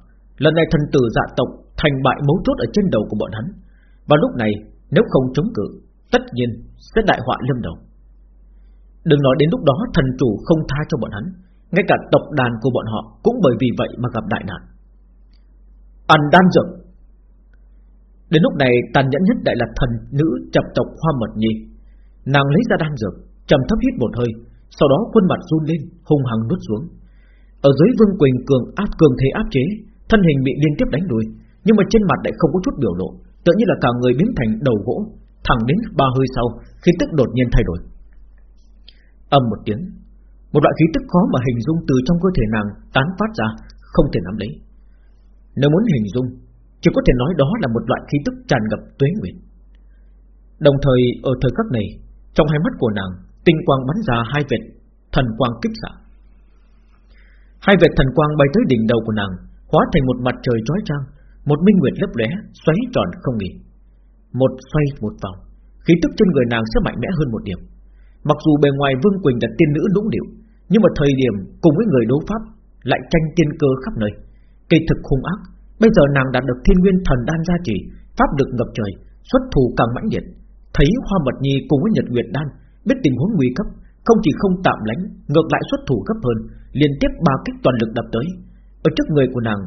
Lần này thần tử dạ tộc thành bại mấu chốt ở trên đầu của bọn hắn. Và lúc này, nếu không chống cự, Tất nhiên sẽ đại họa lâm đầu. Đừng nói đến lúc đó thần chủ không tha cho bọn hắn, Ngay cả tộc đàn của bọn họ Cũng bởi vì vậy mà gặp đại nạn. Ăn đan dược. Đến lúc này, tàn nhẫn nhất đại là thần nữ chập tộc Hoa Mật Nhi. Nàng lấy ra đan dược, trầm thấp hít một hơi, Sau đó khuôn mặt run lên, hung hăng nuốt xuống. Ở dưới Vương Quỳnh cường áp cường thế áp chế, Thân hình bị liên tiếp đánh đuổi nhưng mà trên mặt lại không có chút biểu lộ Tự như là cả người biến thành đầu gỗ, Thẳng đến ba hơi sau, khí tức đột nhiên thay đổi. Âm một tiếng, Một loại khí tức khó mà hình dung từ trong cơ thể nàng Tán phát ra, không thể nắm lấy. Nếu muốn hình dung, Chỉ có thể nói đó là một loại khí tức tràn ngập tuế nguyệt. Đồng thời, ở thời khắc này, Trong hai mắt của nàng, Tinh quang bắn ra hai vệt Thần quang kích xạ. Hai vệt thần quang bay tới đỉnh đầu của nàng, Hóa thành một mặt trời chói chang một minh nguyệt lấp lóe, Xoáy tròn không nghỉ. Một xoay một vòng, Khí tức trên người nàng sẽ mạnh mẽ hơn một điểm. Mặc dù bề ngoài Vương Quỳnh là tiên nữ đúng điệu Nhưng mà thời điểm cùng với người đấu pháp Lại tranh tiên cơ khắp nơi. Kỳ thực hung ác, Bây giờ nàng đạt được thiên nguyên thần đan gia trì, Pháp được ngập trời, Xuất thủ càng mãnh liệt. Thấy Hoa Mật Nhi cùng với Nhật Nguyệt Đan, Biết tình huống nguy cấp, Không chỉ không tạm lánh, Ngược lại xuất thủ gấp hơn, Liên tiếp ba kích toàn lực đập tới. Ở trước người của nàng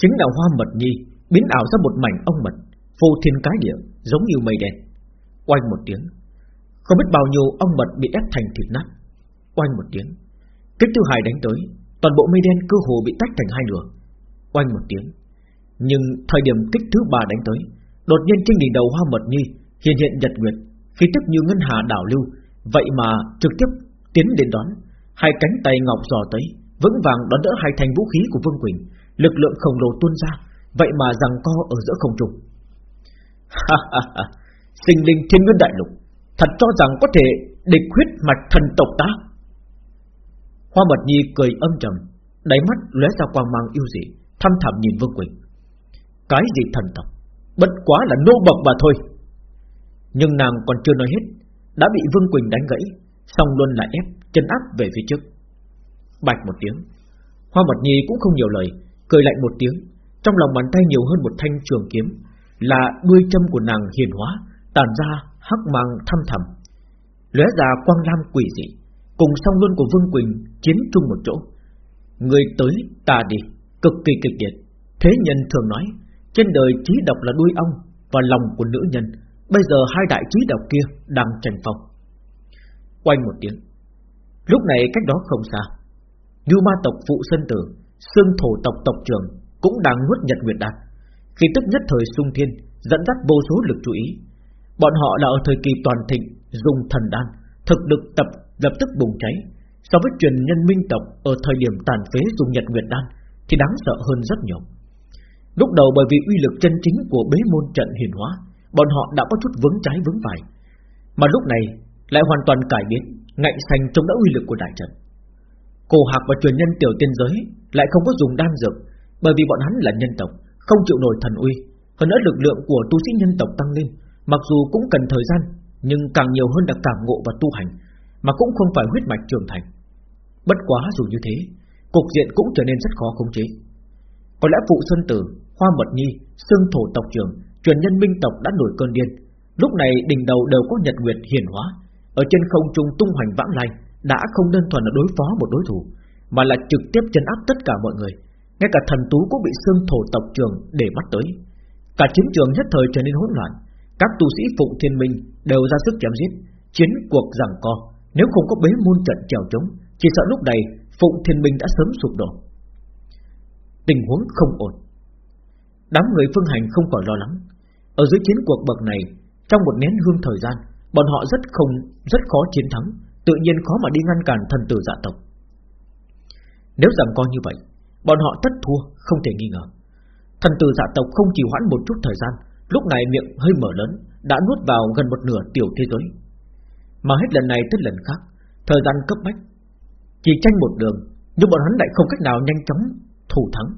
Chính là Hoa Mật Nhi, Biến ảo ra một mảnh ong mật, Phô thiên cái địa, giống như mây đen. Oanh một tiếng, không biết bao nhiêu ong mật bị ép thành thịt nát. Oanh một tiếng Kích thứ hai đánh tới, Toàn bộ mây đen cơ hồ bị tách thành hai nửa. Oanh một tiếng, Nhưng thời điểm kích thứ ba đánh tới, Đột nhiên trên đỉnh đầu hoa mật nhi Hiện hiện nhật nguyệt, Khí tức như ngân hà đảo lưu. Vậy mà trực tiếp tiến đến đón, Hai cánh tay ngọc dò tới, Vững vàng đón đỡ hai thành vũ khí của Vương Quỳnh. Lực lượng khổng lồ tuôn ra, Vậy mà rằng co ở giữa không trung. Ha ha ha. Sinh linh thiên nguyên đại lục, Thật cho rằng có thể địch huyết mạch thần tộc ta. Hoa Mật Nhi cười âm trầm, Đáy mắt lóe ra quang mang yêu dị Thăm thẳm nhìn Vương Quỳnh. Cái gì thần tộc? Bất quá là nô bộc mà thôi. Nhưng nàng còn chưa nói hết, Đã bị Vương Quỳnh đánh gãy Xong luôn là ép chân áp về phía trước. Bạch một tiếng, Hoa Mật Nhi cũng không nhiều lời Cười lạnh một tiếng Trong lòng bàn tay nhiều hơn một thanh trường kiếm Là đuôi châm của nàng hiền hóa tản ra hắc mang thăm thầm, lóe ra quang lam quỷ dị, cùng song luân của Vương Quỳnh chiến chung một chỗ. Người tới ta đi, cực kỳ kịch liệt. Thế nhân thường nói, trên đời trí độc là đuôi ong và lòng của nữ nhân. Bây giờ hai đại trí độc kia đang tranh phong. Quanh một tiếng. Lúc này cách đó không xa, lưu ma tộc phụ sân tử, xương thổ tộc tộc trưởng cũng đang nuốt nhật nguyệt đan. Khi tức nhất thời sung thiên, dẫn dắt vô số lực chú ý. Bọn họ là ở thời kỳ toàn thịnh, dùng thần đan, thực lực tập lập tức bùng cháy. So với truyền nhân minh tộc ở thời điểm tàn phế dùng nhật nguyệt đan thì đáng sợ hơn rất nhiều. Lúc đầu bởi vì uy lực chân chính của bế môn trận hiển hóa, bọn họ đã có chút vướng trái vướng phải, mà lúc này lại hoàn toàn cải biến, ngạnh xanh trong đỡ uy lực của đại trận. Cổ Hạc và truyền nhân tiểu tiên giới lại không có dùng đan dược, bởi vì bọn hắn là nhân tộc, không chịu nổi thần uy, hơn nữa lực lượng của tu sĩ nhân tộc tăng lên, mặc dù cũng cần thời gian, nhưng càng nhiều hơn là cảm ngộ và tu hành, mà cũng không phải huyết mạch trưởng thành. Bất quá dù như thế, cục diện cũng trở nên rất khó khống chế. Có lẽ phụ Xuân Tử, Hoa Mật Nhi, Sương Thổ tộc trưởng, truyền nhân minh tộc đã nổi cơn điên. Lúc này đỉnh đầu đều có nhật nguyệt hiển hóa, ở trên không trung tung hoành vãng lai, đã không đơn thuần là đối phó một đối thủ, mà là trực tiếp chấn áp tất cả mọi người. Ngay cả thần tú cũng bị Sương Thổ tộc trường để mắt tới. Cả chiến trường nhất thời trở nên hỗn loạn, các tu sĩ Phụng Thiên Minh đều ra sức chém giết, chiến cuộc giằng co. Nếu không có bế môn trận chèo chống, chỉ sợ lúc này Phụng Thiên Minh đã sớm sụp đổ. Tình huống không ổn. Đám người phương hành không khỏi lo lắng. Ở dưới chiến cuộc bậc này, trong một nén hương thời gian, bọn họ rất không rất khó chiến thắng, tự nhiên khó mà đi ngăn cản thần tử dạ tộc. Nếu rằng coi như vậy, bọn họ tất thua, không thể nghi ngờ. Thần tử dạ tộc không chỉ hoãn một chút thời gian, lúc này miệng hơi mở lớn, đã nuốt vào gần một nửa tiểu thế giới. Mà hết lần này tới lần khác, thời gian cấp bách, chỉ tranh một đường, nhưng bọn hắn lại không cách nào nhanh chóng thủ thắng.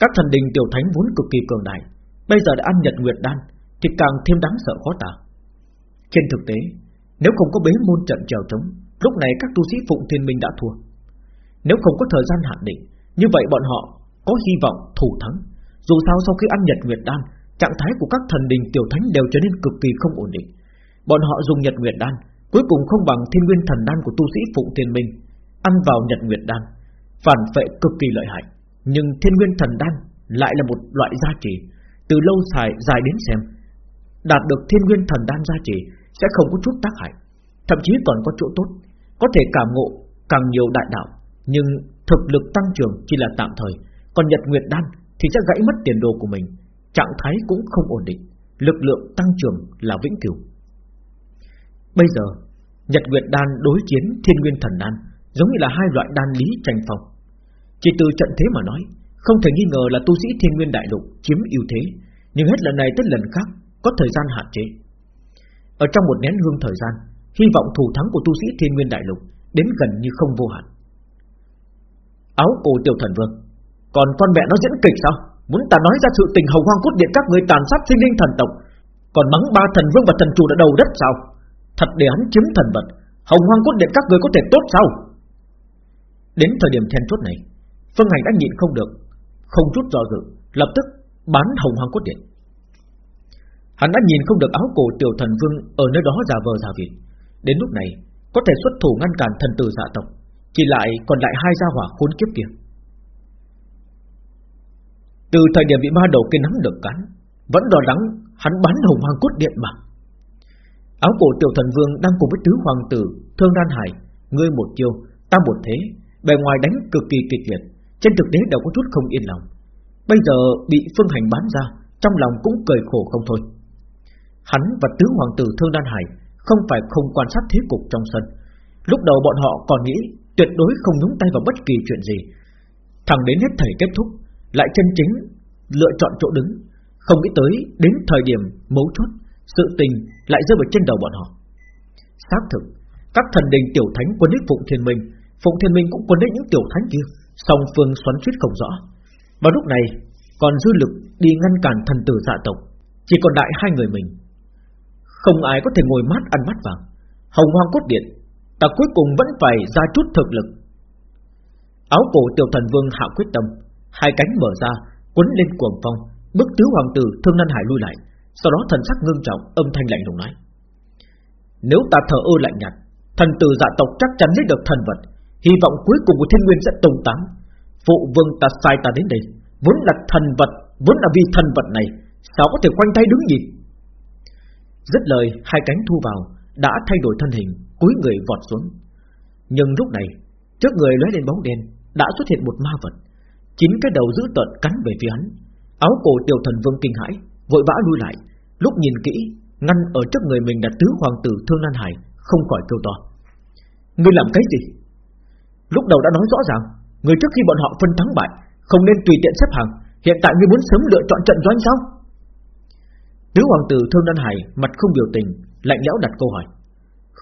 Các thần đình tiểu thánh vốn cực kỳ cường đại, bây giờ đã ăn nhật nguyệt đan, thì càng thêm đáng sợ khó tả. Trên thực tế, nếu không có bế môn trận trèo trống, lúc này các tu sĩ phụng thiên minh đã thua. Nếu không có thời gian hạn định, như vậy bọn họ có hy vọng thủ thắng. Dù sao sau khi ăn nhật nguyệt đan, trạng thái của các thần đình tiểu thánh đều trở nên cực kỳ không ổn định. Bọn họ dùng nhật nguyệt đan, cuối cùng không bằng thiên nguyên thần đan của tu sĩ phụng thiên minh, ăn vào nhật nguyệt đan, phản phệ cực kỳ lợi hại. Nhưng thiên nguyên thần đan lại là một loại gia trì, từ lâu dài dài đến xem, đạt được thiên nguyên thần đan gia trì sẽ không có chút tác hại, thậm chí còn có chỗ tốt, có thể cảm ngộ càng nhiều đại đạo, nhưng thực lực tăng trưởng chỉ là tạm thời, còn nhật nguyệt đan thì sẽ gãy mất tiền đồ của mình, trạng thái cũng không ổn định, lực lượng tăng trưởng là vĩnh cửu. Bây giờ, Nhật Nguyệt Đan đối chiến Thiên Nguyên Thần Đan giống như là hai loại đan lý tranh phong. Chỉ từ trận thế mà nói, không thể nghi ngờ là tu sĩ Thiên Nguyên Đại Lục chiếm ưu thế, nhưng hết lần này tới lần khác có thời gian hạn chế. Ở trong một nén hương thời gian, hy vọng thủ thắng của tu sĩ Thiên Nguyên Đại Lục đến gần như không vô hạn. Áo cổ tiểu thần vương, còn con mẹ nó diễn kịch sao? Muốn ta nói ra sự tình hầu hoang cốt điện các người tàn sát sinh linh thần tộc, còn mắng ba thần vương và thần chủ đã đầu đất sao? Thật để hắn chiếm thần vật, hồng hoang cốt điện các người có thể tốt sao? Đến thời điểm then chốt này, Phương Hành đã nhịn không được, không chút do dự, lập tức bán hồng hoang cốt điện. Hắn đã nhìn không được áo cổ tiểu thần vương ở nơi đó giả vờ giả vịt. Đến lúc này, có thể xuất thủ ngăn cản thần tử dạ tộc, chỉ lại còn lại hai gia hỏa khốn kiếp kia. Từ thời điểm bị ma đầu kia nắm được cắn, vẫn lo lắng hắn bắn hồng hoang cốt điện mà. Áo cổ tiểu thần vương đang cùng với tứ hoàng tử Thương Đan Hải, ngươi một chiêu, ta một thế, bề ngoài đánh cực kỳ kịch liệt, trên thực tế đều có chút không yên lòng. Bây giờ bị phương hành bán ra, trong lòng cũng cười khổ không thôi. Hắn và tứ hoàng tử Thương Đan Hải không phải không quan sát thế cục trong sân. Lúc đầu bọn họ còn nghĩ tuyệt đối không nhúng tay vào bất kỳ chuyện gì. Thẳng đến hết thảy kết thúc, lại chân chính lựa chọn chỗ đứng, không nghĩ tới đến thời điểm mấu chốt, sự tình lại rơi vào trên đầu bọn họ. Xác thực, các thần đình tiểu thánh quân đích Phụng Thiên Minh, Phụng Thiên Minh cũng quân đích những tiểu thánh kia, song phương xoắn suýt không rõ. Vào lúc này, còn dư lực đi ngăn cản thần tử dạ tộc, chỉ còn đại hai người mình. Không ai có thể ngồi mát ăn mắt vàng. Hồng Hoang cốt điện, ta cuối cùng vẫn phải ra chút thực lực. Áo cổ tiểu thần vương hạ quyết tâm, hai cánh mở ra, quấn lên cuồng phong, bức tứ hoàng tử thương năn hải lui lại, Sau đó thần sắc ngưng trọng Âm thanh lạnh lùng nói Nếu ta thờ ơ lạnh nhạt Thần tử dạ tộc chắc chắn lấy được thần vật Hy vọng cuối cùng của thiên nguyên sẽ tùng tán Phụ vương ta sai ta đến đây Vốn là thần vật Vốn là vì thần vật này Sao có thể quanh tay đứng nhìn Dứt lời, hai cánh thu vào, Đã thay đổi thân hình, cúi người vọt xuống. Nhưng lúc này, Trước người lóe lên bóng đen, Đã xuất hiện một ma vật. Chín cái đầu giữ tợn cắn về phía hắn. Áo cổ tiểu thần vương kinh hãi Vội vã lui lại, Lúc nhìn kỹ, Ngăn ở trước người mình là tứ hoàng tử Thương Lan Hải, Không khỏi kêu to. Ngươi làm cái gì? Lúc đầu đã nói rõ ràng, Người trước khi bọn họ phân thắng bại, Không nên tùy tiện xếp hàng. Hiện tại ngươi muốn sớm lựa chọn trận doanh sao? Tứ hoàng tử Thương Lan Hải Mặt không biểu tình, Lạnh lẽo đặt câu hỏi.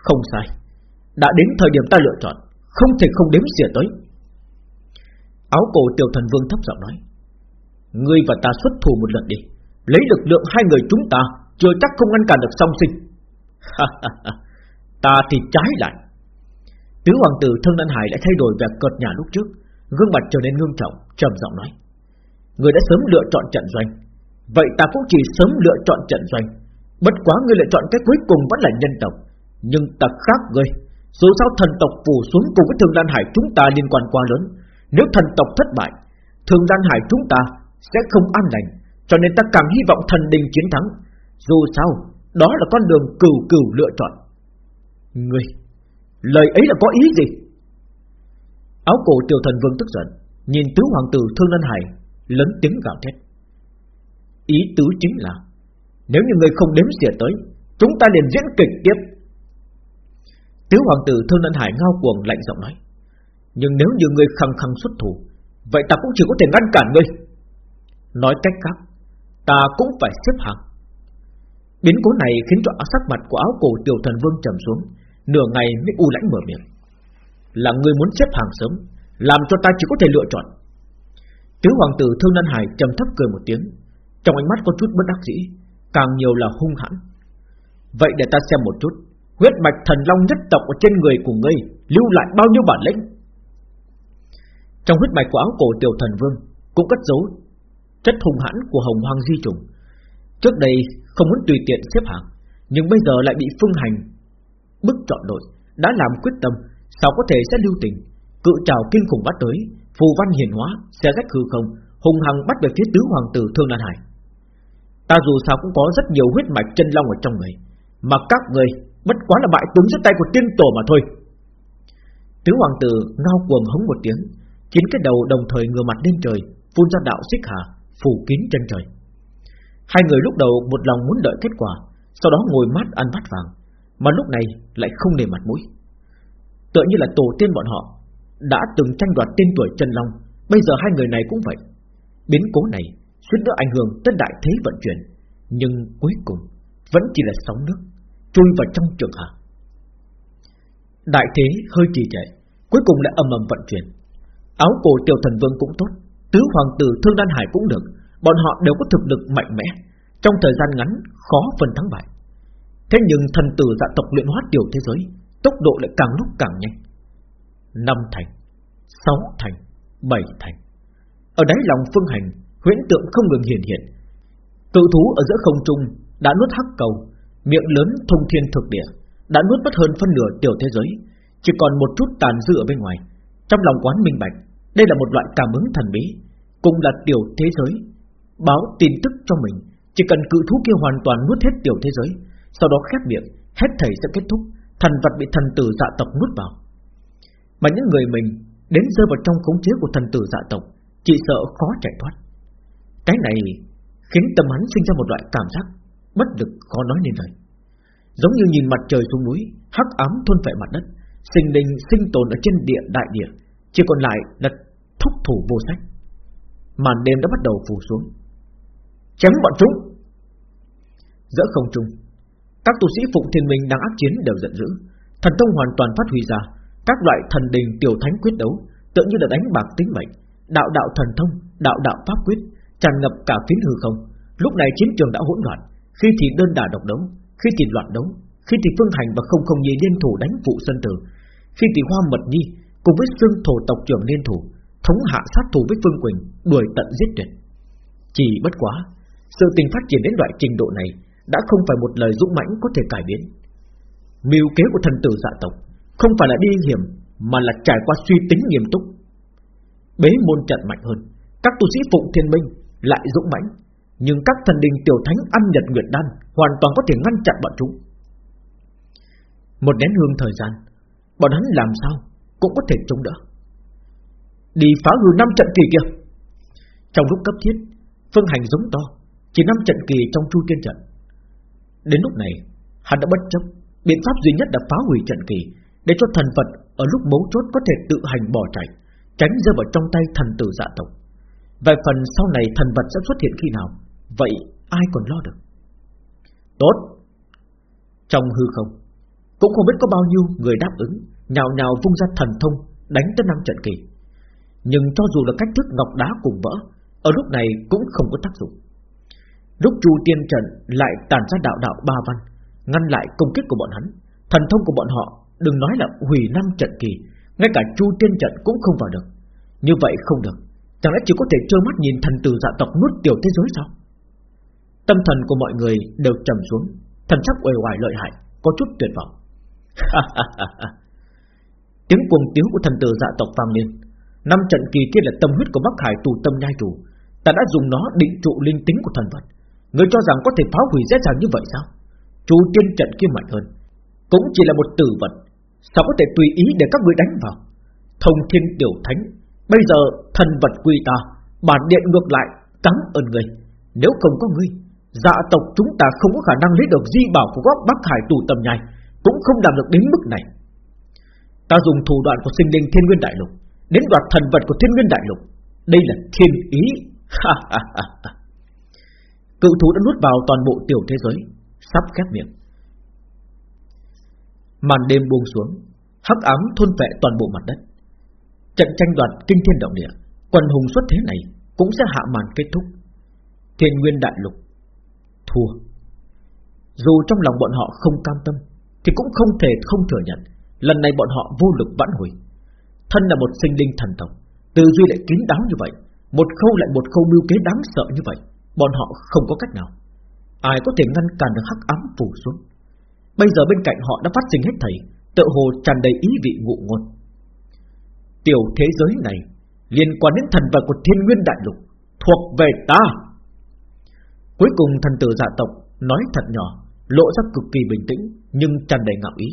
Không sai, Đã đến thời điểm ta lựa chọn, Không thể không đếm xỉa tới. Áo cổ tiểu thần vương thấp giọng nói, Ngươi và ta xuất thủ một lần đi, Lấy lực lượng hai người chúng ta, Chưa chắc không ngăn cản được song sinh. Ta thì trái lại. Tứ hoàng tử Thương Đan Hải lại thay đổi vẻ cợt nhà lúc trước, Gương mặt trở nên ngưng trọng, trầm giọng nói Người đã sớm lựa chọn trận doanh Vậy ta cũng chỉ sớm lựa chọn trận doanh. Bất quá ngươi lựa chọn cái cuối cùng vẫn là nhân tộc. Nhưng ta khác ngươi. Dù sao thần tộc phủ xuống cùng với Thương Đan Hải chúng ta liên quan quá lớn. Nếu thần tộc thất bại, Thương Đan Hải chúng ta sẽ không an lành. Cho nên ta càng hy vọng thần đình chiến thắng. Dù sao, Đó là con đường cửu cửu lựa chọn. Ngươi, Lời ấy là có ý gì? Áo cổ tiểu thần vương tức giận, Nhìn tứ hoàng tử Thương Lan Hải, Lớn tiếng gào thét. Ý tứ chính là, Nếu như người không đếm xỉa tới, Chúng ta liền diễn kịch tiếp. Tứ hoàng tử Thương Lân Hải ngao cuồng lạnh giọng nói, Nhưng nếu như người khăng khăng xuất thủ, Vậy ta cũng chỉ có thể ngăn cản ngươi. Nói cách khác, Ta cũng phải xếp hàng. Biến cố này khiến cho sắc mặt của áo cổ tiểu thần vương trầm xuống, Nửa ngày mới u lãnh mở miệng. Là người muốn xếp hàng sớm, Làm cho ta chỉ có thể lựa chọn. Tứ hoàng tử Thương Nan Hải trầm thấp cười một tiếng trong ánh mắt có chút bất đắc dĩ Càng nhiều là hung hãn. Vậy để ta xem một chút Huyết mạch thần long nhất tộc ở trên người của ngươi Lưu lại bao nhiêu bản lĩnh? Trong huyết mạch của áo cổ tiểu thần vương Cũng cất giấu Chất hung hãn của hồng hoang di trùng. Trước đây không muốn tùy tiện xếp hạng, Nhưng bây giờ lại bị phương hành Bức chọn đội Đã làm quyết tâm Sao có thể sẽ lưu tình? Cự trào kinh khủng bắt tới Phù văn hiển hóa Xe rách hư không Hùng hằng bắt về phía tứ hoàng tử Thương Lan Hải. Ta dù sao cũng có rất nhiều huyết mạch chân long ở trong người, Mà các người Bất quá là bại tướng dưới tay của tiên tổ mà thôi. Tứ hoàng tử ngao cuồng hống một tiếng, Chín cái đầu đồng thời ngửa mặt lên trời, Phun ra đạo xích hà, Phủ kín chân trời. Hai người lúc đầu một lòng muốn đợi kết quả, Sau đó ngồi mát ăn bát vàng, mà lúc này lại không nề mặt mũi. Tựa như là tổ tiên bọn họ Đã từng tranh đoạt tên tuổi chân long, Bây giờ hai người này cũng vậy. Biến cố này suýt nữa ảnh hưởng tới đại thế vận chuyển. Nhưng cuối cùng, Vẫn chỉ là sóng nước Chui vào trong trường hạ. Đại thế hơi trì trệ, Cuối cùng lại ầm ầm vận chuyển. Áo cổ tiểu thần vương cũng tốt, Tứ hoàng tử thương đan hải cũng được. Bọn họ đều có thực lực mạnh mẽ, Trong thời gian ngắn khó phân thắng bại. Thế nhưng thần tử dạ tộc luyện hóa tiểu thế giới, Tốc độ lại càng lúc càng nhanh. Năm thành, Sáu thành, Bảy thành. Ở đáy lòng phương hành Huyễn tượng không ngừng hiện hiện. Cự thú ở giữa không trung Đã nuốt hắc cầu, Miệng lớn thông thiên thực địa, Đã nuốt mất hơn phân nửa tiểu thế giới, Chỉ còn một chút tàn dư ở bên ngoài. Trong lòng quán minh bạch, Đây là một loại cảm ứng thần bí, Cùng là tiểu thế giới, Báo tin tức cho mình. Chỉ cần cự thú kia hoàn toàn nuốt hết tiểu thế giới, sau đó khép miệng, Hết thảy sẽ kết thúc, Thần vật bị thần tử dạ tộc nuốt vào. Mà những người mình Đến rơi vào trong khống chế của thần tử dạ tộc, Chỉ sợ khó chạy thoát. Cái này khiến tâm hắn sinh ra một loại cảm giác Bất lực khó nói nên lời. Giống như nhìn mặt trời xuống núi Hắc ám thôn phệ mặt đất Sinh linh sinh tồn ở trên địa đại địa Chỉ còn lại là thúc thủ vô sách. Màn đêm đã bắt đầu phủ xuống. Chém bọn chúng. Giữa không trung các tu sĩ Phụng Thiên Minh đang ác chiến đều giận dữ. Thần thông hoàn toàn phát huy ra Các loại thần đình tiểu thánh quyết đấu Tự như là đánh bạc tính mệnh Đạo đạo thần thông, đạo đạo pháp quyết tràn ngập cả phiến hư không. Lúc này chiến trường đã hỗn loạn. Khi thì đơn đả độc đấu Khi thì loạn đấu Khi thì phương hành và không không nhi liên thủ đánh phụ sân tử, Khi thì hoa mật nhi Cùng với xương thổ tộc trưởng liên thủ, Thống hạ sát thủ với Phương Quỳnh, Đuổi tận giết tuyệt. Chỉ bất quá, Sự tình phát triển đến loại trình độ này Đã không phải một lời dũng mãnh có thể cải biến. Mưu kế của thần tử dạ tộc Không phải là đi hiểm, Mà là trải qua suy tính nghiêm túc. Bế môn trận mạnh hơn, Các tu sĩ phụng thiên minh lại dũng mãnh. Nhưng các thần đình tiểu thánh ăn nhật nguyệt đan Hoàn toàn có thể ngăn chặn bọn chúng. Một nén hương thời gian, Bọn hắn làm sao Cũng có thể chống đỡ. Đi phá hư năm trận kỳ kia. Trong lúc cấp thiết, Phương hành giống to, Chỉ năm trận kỳ trong chu tiên trận. Đến lúc này, Hắn đã bất chấp Biện pháp duy nhất là phá hủy trận kỳ, Để cho thần vật ở lúc mấu chốt có thể tự hành bỏ chạy, Tránh rơi vào trong tay thần tử dạ tộc. Về phần sau này thần vật sẽ xuất hiện khi nào, Vậy ai còn lo được? Tốt. Trong hư không, Cũng không biết có bao nhiêu người đáp ứng, Nhào nhào vung ra thần thông, Đánh tới năm trận kỳ. Nhưng cho dù là cách thức ngọc đá cùng vỡ, Ở lúc này cũng không có tác dụng. Lúc chu tiên trận lại tàn ra đạo đạo ba văn, Ngăn lại công kích của bọn hắn, Thần thông của bọn họ Đừng nói là hủy năm trận kỳ, Ngay cả chu tiên trận cũng không vào được. Như vậy không được. Chẳng lẽ chỉ có thể trơ mắt nhìn thần tử dạ tộc nuốt tiểu thế giới sao? Tâm thần của mọi người đều trầm xuống, Thần sắc uể oải lợi hại, Có chút tuyệt vọng. (laughs) Tiếng cuồng tiếu của thần tử dạ tộc vang lên. Năm trận kỳ kia là tâm huyết của Bắc Hải tù tâm nhai chủ Ta đã dùng nó định trụ linh tính của thần vật. Người cho rằng có thể phá hủy dễ dàng như vậy sao? Chú tiên trận kia mạnh hơn. Cũng chỉ là một tử vật. Sao có thể tùy ý để các người đánh vào? Thông thiên tiểu thánh Bây giờ thần vật quy ta Bản điện ngược lại, cắn ơn người. Nếu không có ngươi Dạ tộc chúng ta không có khả năng lấy được di bảo của góc Bắc Hải tù tầm nhai, Cũng không làm được đến mức này. Ta dùng thủ đoạn của sinh linh thiên nguyên đại lục, Đến đoạt thần vật của thiên nguyên đại lục. Đây là thiên ý. Cựu thú đã nuốt vào toàn bộ tiểu thế giới, Sắp khép miệng. Màn đêm buông xuống, Hắc ám thôn vệ toàn bộ mặt đất. Trận tranh đoạt kinh thiên động địa, Quần hùng xuất thế này Cũng sẽ hạ màn kết thúc. Thiên nguyên đại lục Thua. Dù trong lòng bọn họ không cam tâm, Thì cũng không thể không thừa nhận Lần này bọn họ vô lực vãn hồi. Thân là một sinh linh thần tộc, Tư duy lại kín đáo như vậy, Một khâu lại một khâu mưu kế đáng sợ như vậy, Bọn họ không có cách nào. Ai có thể ngăn cản được hắc ám phủ xuống? Bây giờ bên cạnh họ đã phát sinh hết thảy Tự hồ tràn đầy ý vị ngụ ngôn. Tiểu thế giới này Liên quan đến thần vật của thiên nguyên đại lục Thuộc về ta. Cuối cùng thần tử dạ tộc Nói thật nhỏ, Lộ ra cực kỳ bình tĩnh, Nhưng tràn đầy ngạo ý.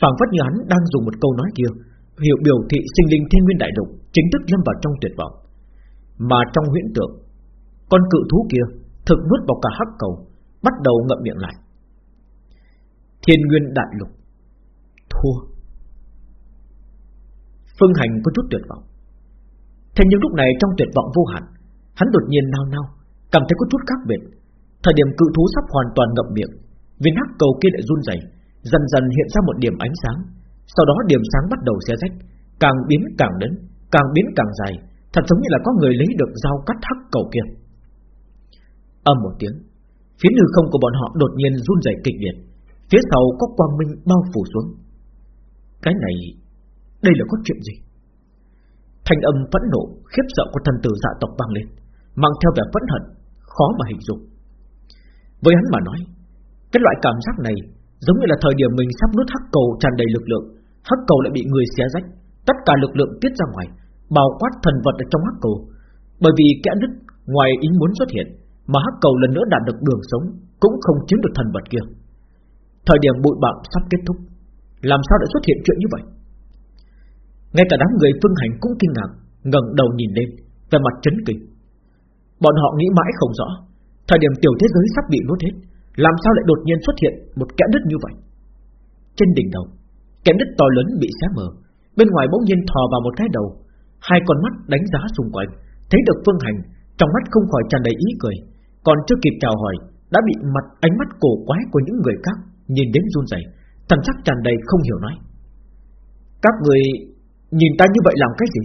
Phảng phất như hắn đang dùng một câu nói kia, Hiểu biểu thị sinh linh thiên nguyên đại lục Chính thức lâm vào trong tuyệt vọng. Mà trong huyễn tượng, Con cự thú kia thực nuốt vào cả hắc cầu, Bắt đầu ngậm miệng lại. Thiên nguyên đại lục Thua. Phương Hành có chút tuyệt vọng. Thế nhưng lúc này trong tuyệt vọng vô hạn Hắn đột nhiên nao nao Cảm thấy có chút khác biệt. Thời điểm cự thú sắp hoàn toàn ngậm miệng Viên hắc cầu kia lại run rẩy, Dần dần hiện ra một điểm ánh sáng. Sau đó điểm sáng bắt đầu xé rách Càng biến càng lớn Càng biến càng dài Thật giống như là có người lấy được dao cắt hắc cầu kia. Âm một tiếng Phía hư không của bọn họ đột nhiên run rẩy kịch liệt Phía sau có quang minh bao phủ xuống. Cái này đây là có chuyện gì? Thanh âm phẫn nộ Khiếp sợ của thần tử dạ tộc vang lên, Mang theo vẻ phẫn hận, Khó mà hình dung. Với hắn mà nói, Cái loại cảm giác này Giống như là thời điểm mình sắp nuốt hắc cầu tràn đầy lực lượng, Hắc cầu lại bị người xé rách, Tất cả lực lượng tiết ra ngoài, Bao quát thần vật ở trong hắc cầu. Bởi vì kẽ nứt ngoài ý muốn xuất hiện, Mà hắc cầu lần nữa đạt được đường sống, Cũng không chiếm được thần vật kia. Thời điểm bụi bặm sắp kết thúc, Làm sao lại xuất hiện chuyện như vậy? Ngay cả đám người phương hành cũng kinh ngạc ngẩng đầu nhìn lên Về mặt chấn kinh. Bọn họ nghĩ mãi không rõ Thời điểm tiểu thế giới sắp bị nuốt hết Làm sao lại đột nhiên xuất hiện một kẽ đứt như vậy? Trên đỉnh đầu Kẽ đứt to lớn bị xé mở Bên ngoài bỗng nhiên thò vào một cái đầu Hai con mắt đánh giá xung quanh Thấy được phương hành Trong mắt không khỏi tràn đầy ý cười Còn chưa kịp chào hỏi Đã bị mặt ánh mắt cổ quái của những người khác Nhìn đến run rẩy, thần sắc tràn đầy không hiểu nói. Các người nhìn ta như vậy làm cái gì?